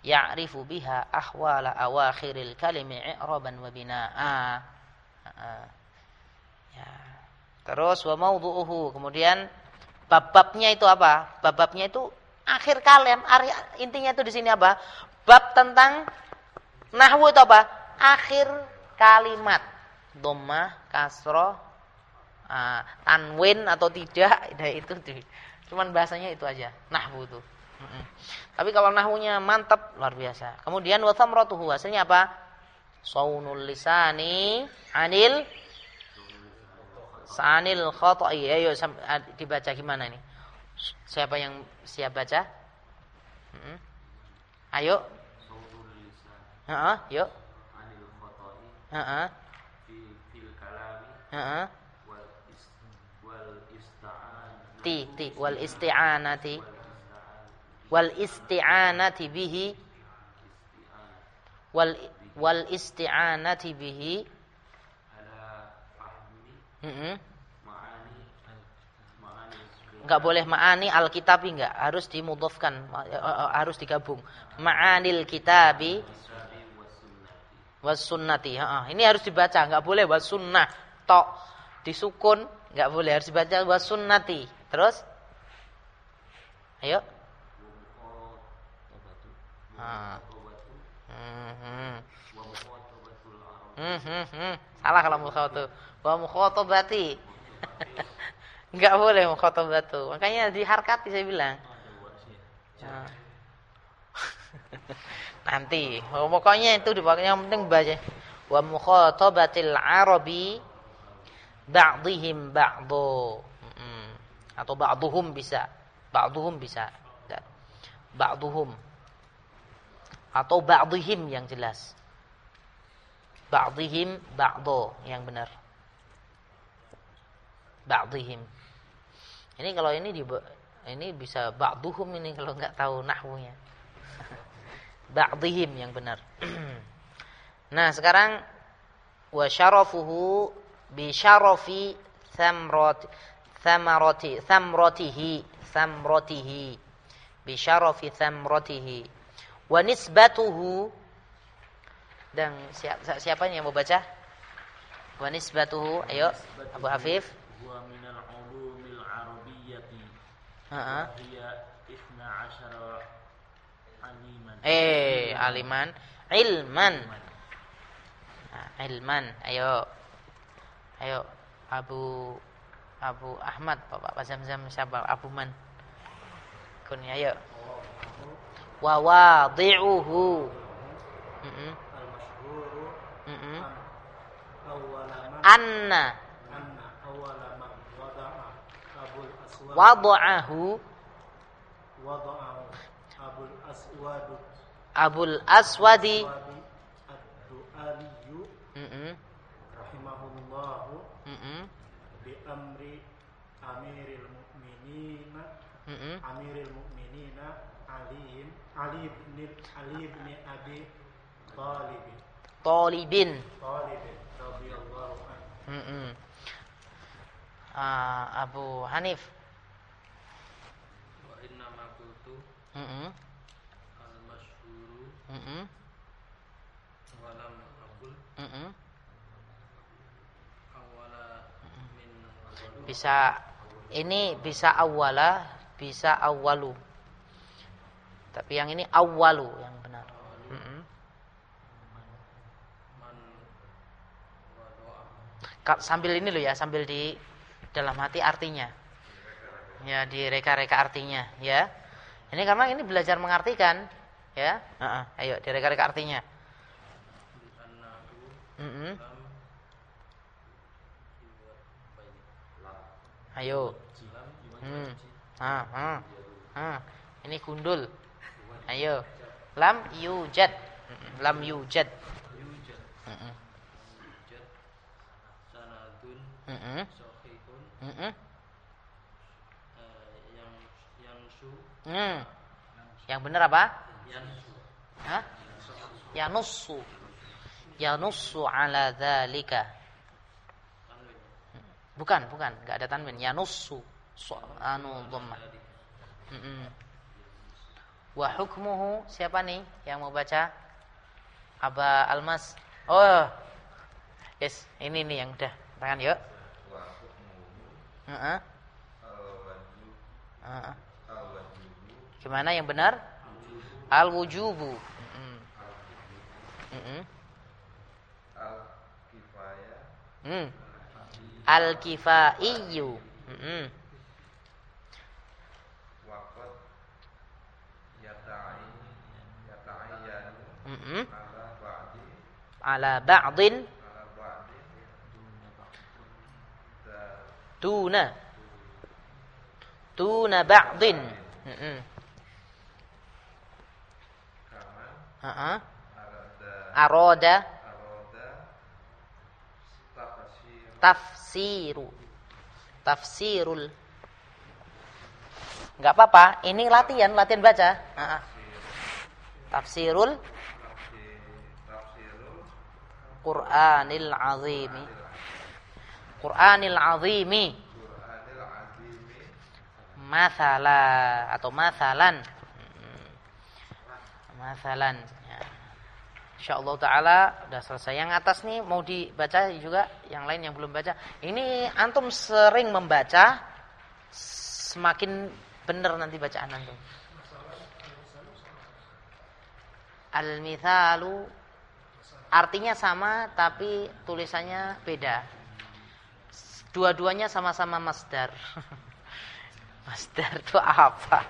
ya'rifu biha ahwala awakhiril kalimi i'raban wa binaa. Ya. Terus wa maudhu'uhu. Kemudian bab-babnya itu apa? Bab-babnya itu akhir kalam. Intinya itu di sini apa? Bab tentang nahwu itu apa? Akhir kalimat. Dhammah, kasroh, uh, tanwin atau tidak, nah itu cuman bahasanya itu aja. Nahwu itu. Tapi kalau nahwunya mantap luar biasa. Kemudian wa thamratuhu hasilnya apa? Saunul lisani anil Sanil khata'i. Ayo dibaca gimana ini? Siapa yang siap baca? Hmm. Ayo. Heeh, yuk. Heeh. Heeh. Ti, ti, wal isti'anati. Wal isti'anati bihi. Wal wal isti'anati bihi Mm Enggak boleh ma'ani al-kitabi enggak, harus dimudhafkan, eh, harus digabung. Ma'anil kitabi was sunnati. Ini harus dibaca, enggak boleh was sunnah. Tok disukun, enggak boleh, harus dibaca was sunnati. Terus? Ayo. Hmm. Salah kalau mukhawatir wa mukhatabati. Enggak boleh mukhatabatu. Makanya diharkati saya bilang. Nanti, pokoknya itu dipakainya yang penting baca. Wa mukhatabatil arabi ba'dihim ba'du. Atau ba'duhum bisa. Ba'duhum bisa. Ba'duhum. Atau ba'dihim yang jelas. Ba'dihim ba'du yang benar ba'dihim. Ini kalau ini di ini bisa ba'duhum ini kalau nggak tahu nahwunya. ba'dihim yang benar. nah, sekarang wa syarafuhu bi syarafi thamrat thamarati thamratihi thamratihi bi syarafi thamratihi wa nisbatuhu dan siapa, siapa yang mau baca? Wa nisbatuhu, ayo Abu Hafif huwa minal ulumil arabiyyati Heeh. Hiya 12 aliman. Eh, aliman, ilman. Ilman. Ayo. Ayo Abu Abu Ahmad, Bapak Pak Zamzam siapa? Abu Man. Kun ayo. Wa wadi'uhu. Al-masyhuru. Heeh. Anna wada'ahu Abul Aswad Abul Aswadi mm bi amri Amiril Mukminin mm Amiril Mukminin Ali Ali bin Ali bin Abi Talib Talibin Talibin radhiyallahu anhu mm -mm. Uh, Abu Hanif Mm. Al-masyhuru. Mm. Walam aqul. Mm. Awala min awalu. Bisa ini bisa awala, bisa awalu. Tapi yang ini awalu yang benar. Mm -hmm. Sambil ini loh ya, sambil di dalam hati artinya. Ya, di reka-reka artinya, ya. Ini karena ini belajar mengartikan, ya. Uh -uh. Ayo direka-reka artinya. Mm -hmm. Ayo. Hmm. Ah, ah. Ah. Ini gundul. Ayo. Lam yujad. Lam yujad. Mm -mm. Mm -mm. Mm -mm. Hmm. Yang benar apa? Hah? Yanussu. Yanussu ala dzalika. Bukan, bukan, enggak ada tanwin. Yanussu. So, anu dhammah. Hmm. Wa hukmuhu siapa nih yang mau baca? Aba Almas. Oh. Yes, ini nih yang udah. Tangan yuk. Gimana yang benar? Al-wujubu. Heeh. Hmm. Al-kifaiyu. Heeh. Mm-mm. Ala ba'din Tuna Tuna ba'din Mm-mm. Ha-ha. Aroda Tafsiru Tafsirul Enggak apa-apa, ini latihan, latihan baca. Ha-ha. Tafsirul Qur'anil azimi. Qur'anil azimi. Masala atau masalan Masalan ya. InsyaAllah ta'ala Udah selesai. Yang atas nih mau dibaca juga Yang lain yang belum baca. Ini antum sering membaca Semakin benar nanti bacaan antum. Al-mithalu artinya sama tapi tulisannya beda. Dua-duanya sama-sama masdar. masdar itu apa?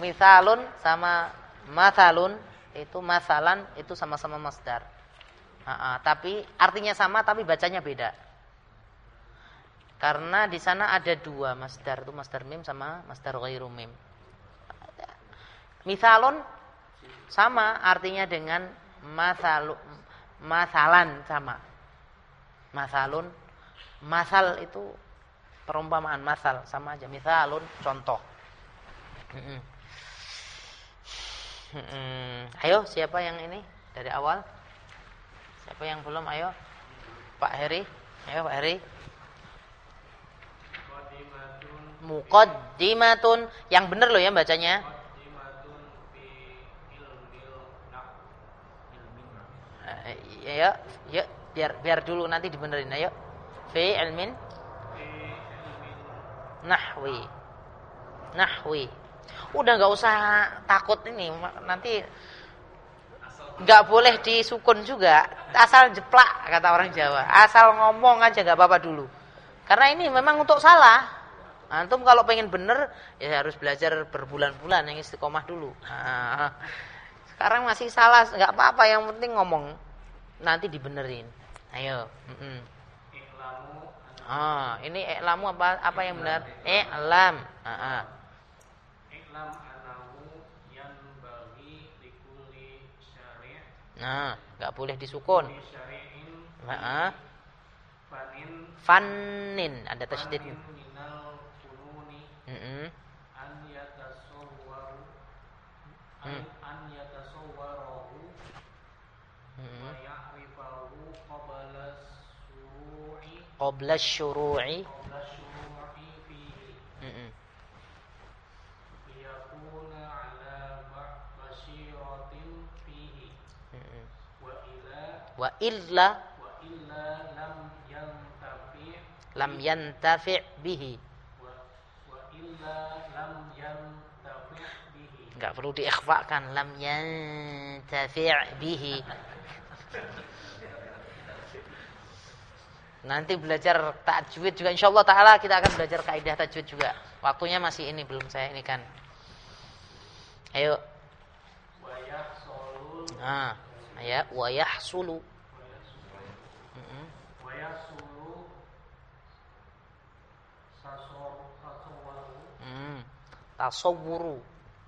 Mithalun sama mathalun itu masalan itu sama-sama masdar. Uh, uh, tapi artinya sama tapi bacanya beda. Karena di sana ada dua masdar itu masdar mim sama masdar ghairu mim. Mithalun sama artinya dengan masalu masalan sama. Masalun masal itu perumpamaan masal sama aja. Misalun contoh. Ayo siapa yang ini dari awal? Siapa yang belum? Ayo. Pak Heri. Ayo Pak Heri. Muqaddimatun. Yang benar loh ya bacanya. Ya ya biar biar dulu nanti dibenerin ayo. Fi ilmin nahwi. Nahwi. Udah nggak usah takut ini nanti nggak boleh disukun juga. Asal jeplak kata orang Jawa. Asal ngomong aja nggak apa-apa dulu. Karena ini memang untuk salah. Antum kalau pengen bener ya harus belajar berbulan-bulan yang istiqomah dulu. Nah, sekarang masih salah nggak apa-apa yang penting ngomong nanti dibenerin. Ayo. Mm -mm. Ah, ini iklamu apa apa yang benar? Iklam. Heeh. Ah, Iklam anahu yang bagi likulli syari'. Nah, enggak boleh disukun. Heeh. Fanin. Fanin ada tasydid. Minal fununi. Heeh. An yatasawwaru. Hmm. An yatasawwarahu. Heeh. Qabla syuru'i. Wa illa lam yantafi. lam yantafi bihi. Wa illa lam yantafi bihi. Enggak perlu diikhfakan. Lam yantafi bihi Nanti belajar tajwid juga insya Allah taala kita akan belajar kaidah tajwid juga. Waktunya masih ini belum saya ini kan. Ayo. Nah, ya wayah sulu. Tasawwuru.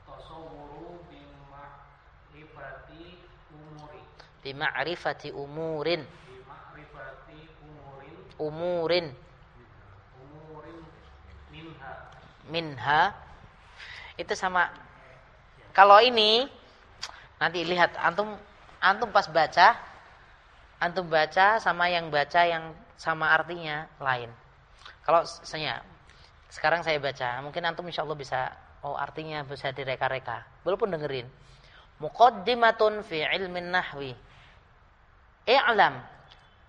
Tasawwuru bima'rifati umuri. Bima'rifati umurin umurin. Minha. Itu sama. Kalau ini nanti lihat antum antum pas baca antum baca sama yang baca yang sama artinya lain. Kalau saya sekarang saya baca mungkin antum insya Allah bisa oh artinya bisa direka-reka. Walaupun dengerin. Muqaddimatun fi ilmin nahwi. I'lam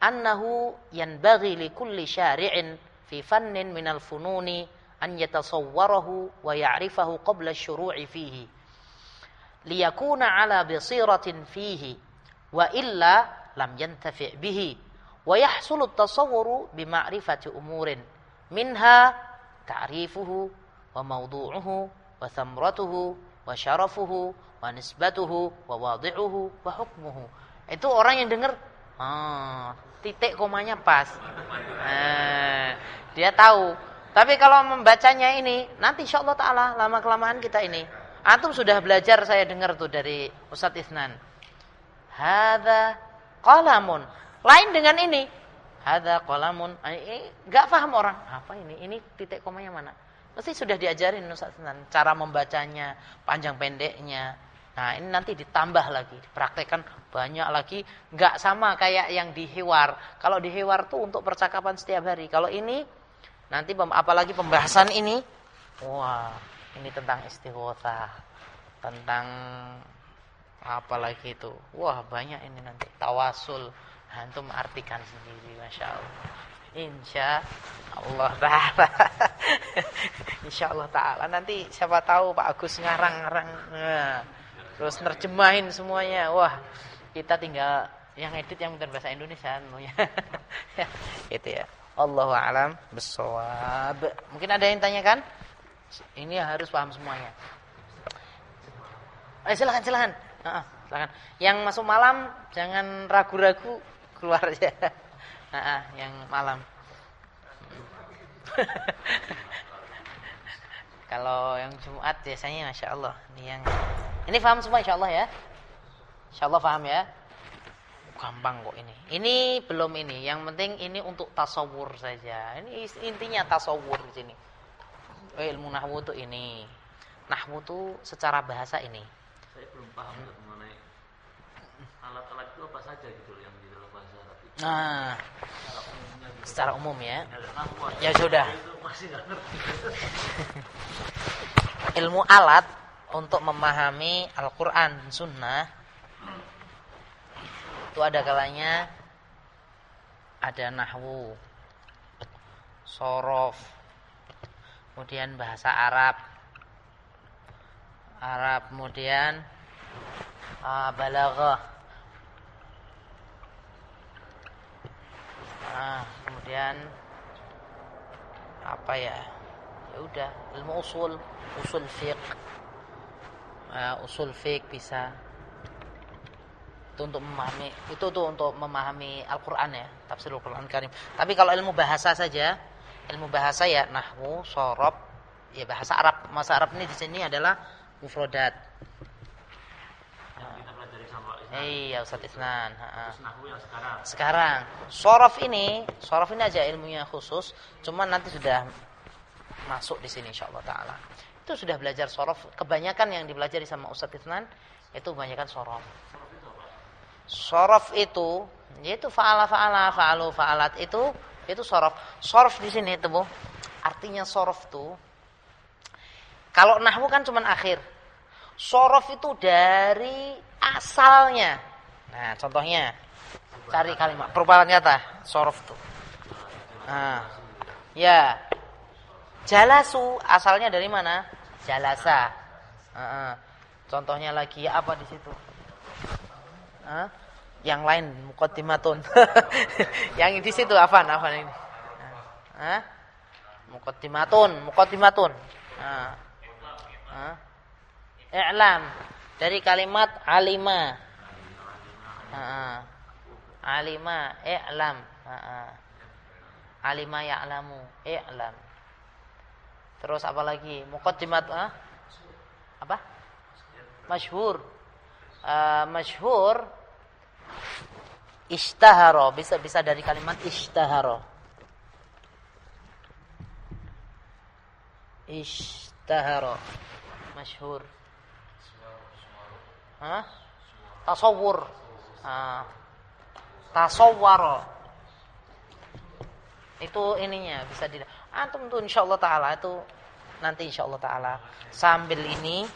annahu yanbaghi li kulli syari'in fi fannin minal fununi an yatasawwarahu wa ya'rifahu qabla syuru'i fihi liyakuna ala basiratin fihi wa illa lam yantafi' bihi wa yahsulu at-tasawwuru bi ma'rifati umurin minha ta'rifuhu wa mawdu'uhu wa thamratuhu wa syarafuhu wa nisbatuhu wa wadi'uhu wa hukmuhu itu orang yang dengar? ah, titik komanya pas eh, dia tahu tapi kalau membacanya ini, nanti insya Allah Ta'ala lama-kelamaan kita ini. Antum sudah belajar saya dengar tuh dari Ustadz Isnan. Hada kolamun. Lain dengan ini. Hada kolamun. Gak paham orang. Apa ini? Ini titik komanya mana? Mesti sudah diajarin Ustadz Isnan. Cara membacanya, panjang pendeknya. Nah ini nanti ditambah lagi. Dipraktekkan banyak lagi. Gak sama kayak yang di Hewar. Kalau di Hewar tuh untuk percakapan setiap hari. Kalau ini Nanti apalagi pembahasan ini, wah, ini tentang istighosah, tentang apalagi itu. Wah, banyak ini nanti tawasul. Antum artikan sendiri, masya Allah. Insya Allah taala. Insya Allah taala. Nanti siapa tahu Pak Agus ngarang-ngarang, nah, terus nerjemahin semuanya. Wah, kita tinggal yang edit yang benar bahasa Indonesia, itu ya. Allahu alam bisawab. Mungkin ada yang tanyakan? Ini harus paham semuanya. Eh, silakan silakan. Nah, silakan. Yang masuk malam jangan ragu-ragu keluar aja. Nah, yang malam. Kalau yang Jumat biasanya Masya Allah Ini yang Ini paham semua Insya Allah ya Insya Allah paham ya gampang kok ini. Ini belum ini. Yang penting ini untuk tasawur saja. Ini intinya tasawur di sini. Ilmu nahwu itu ini. Nahwu itu secara bahasa ini. Saya belum paham hmm. mengenai alat-alat itu apa saja gitu yang di dalam bahasa Arab itu. Nah, secara umum ya. Ya, sudah. ilmu alat untuk memahami Al-Quran Sunnah itu ada kalanya ada nahwu, sorof, kemudian bahasa Arab, Arab, kemudian uh, balaghah, uh, kemudian apa ya? Ya udah ilmu usul, usul fiqh, uh, usul fiqh bisa itu untuk memahami itu tuh untuk memahami Al-Qur'an ya, tafsir Al-Qur'an Karim. Tapi kalau ilmu bahasa saja, ilmu bahasa ya nahwu, sorob, ya bahasa Arab. Bahasa Arab ini di sini adalah mufradat. Iya Ustaz Isnan. sekarang. Sekarang, sorof ini, sorof ini aja ilmunya khusus, cuman nanti sudah masuk di sini insyaallah taala. Itu sudah belajar sorof, kebanyakan yang dipelajari sama Ustaz Isnan itu kebanyakan sorof. Sorof itu yaitu faala faala faalu faalat itu itu sorof. Sorof di sini itu bu. Artinya sorof tuh kalau nahwu kan cuman akhir. Sorof itu dari asalnya. Nah, contohnya cari kalimat perubahan nyata sorof tuh. Nah, ya. Jalasu asalnya dari mana? Jalasa. Uh, contohnya lagi apa di situ? Hah? Yang lain mukaddimatun. yang di situ apa apa ini? Hah? Mukaddimatun, mukaddimatun. Nah. I'lam dari kalimat alima. Heeh. Alima, i'lam. Heeh. Alima ya'lamu, i'lam. Terus apa lagi? Muqaddimat, ah? Apa? Masyhur. Uh, masyhur Ishtahara bisa bisa dari kalimat ishtahara. Ishtahara. Masyhur. Hah? Tasawur. Ah. Tasawwara. Itu ininya bisa di antum tuh insyaallah taala itu nanti insyaallah taala sambil ini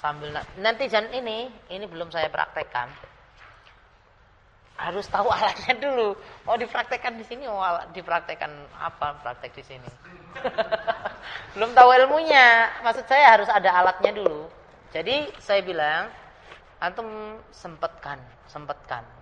sambil nanti jangan ini ini belum saya praktekkan harus tahu alatnya dulu. Mau dipraktekkan di sini, mau dipraktekkan apa? Praktek di sini. Belum tahu ilmunya. Maksud saya harus ada alatnya dulu. Jadi saya bilang, antum sempatkan, sempatkan.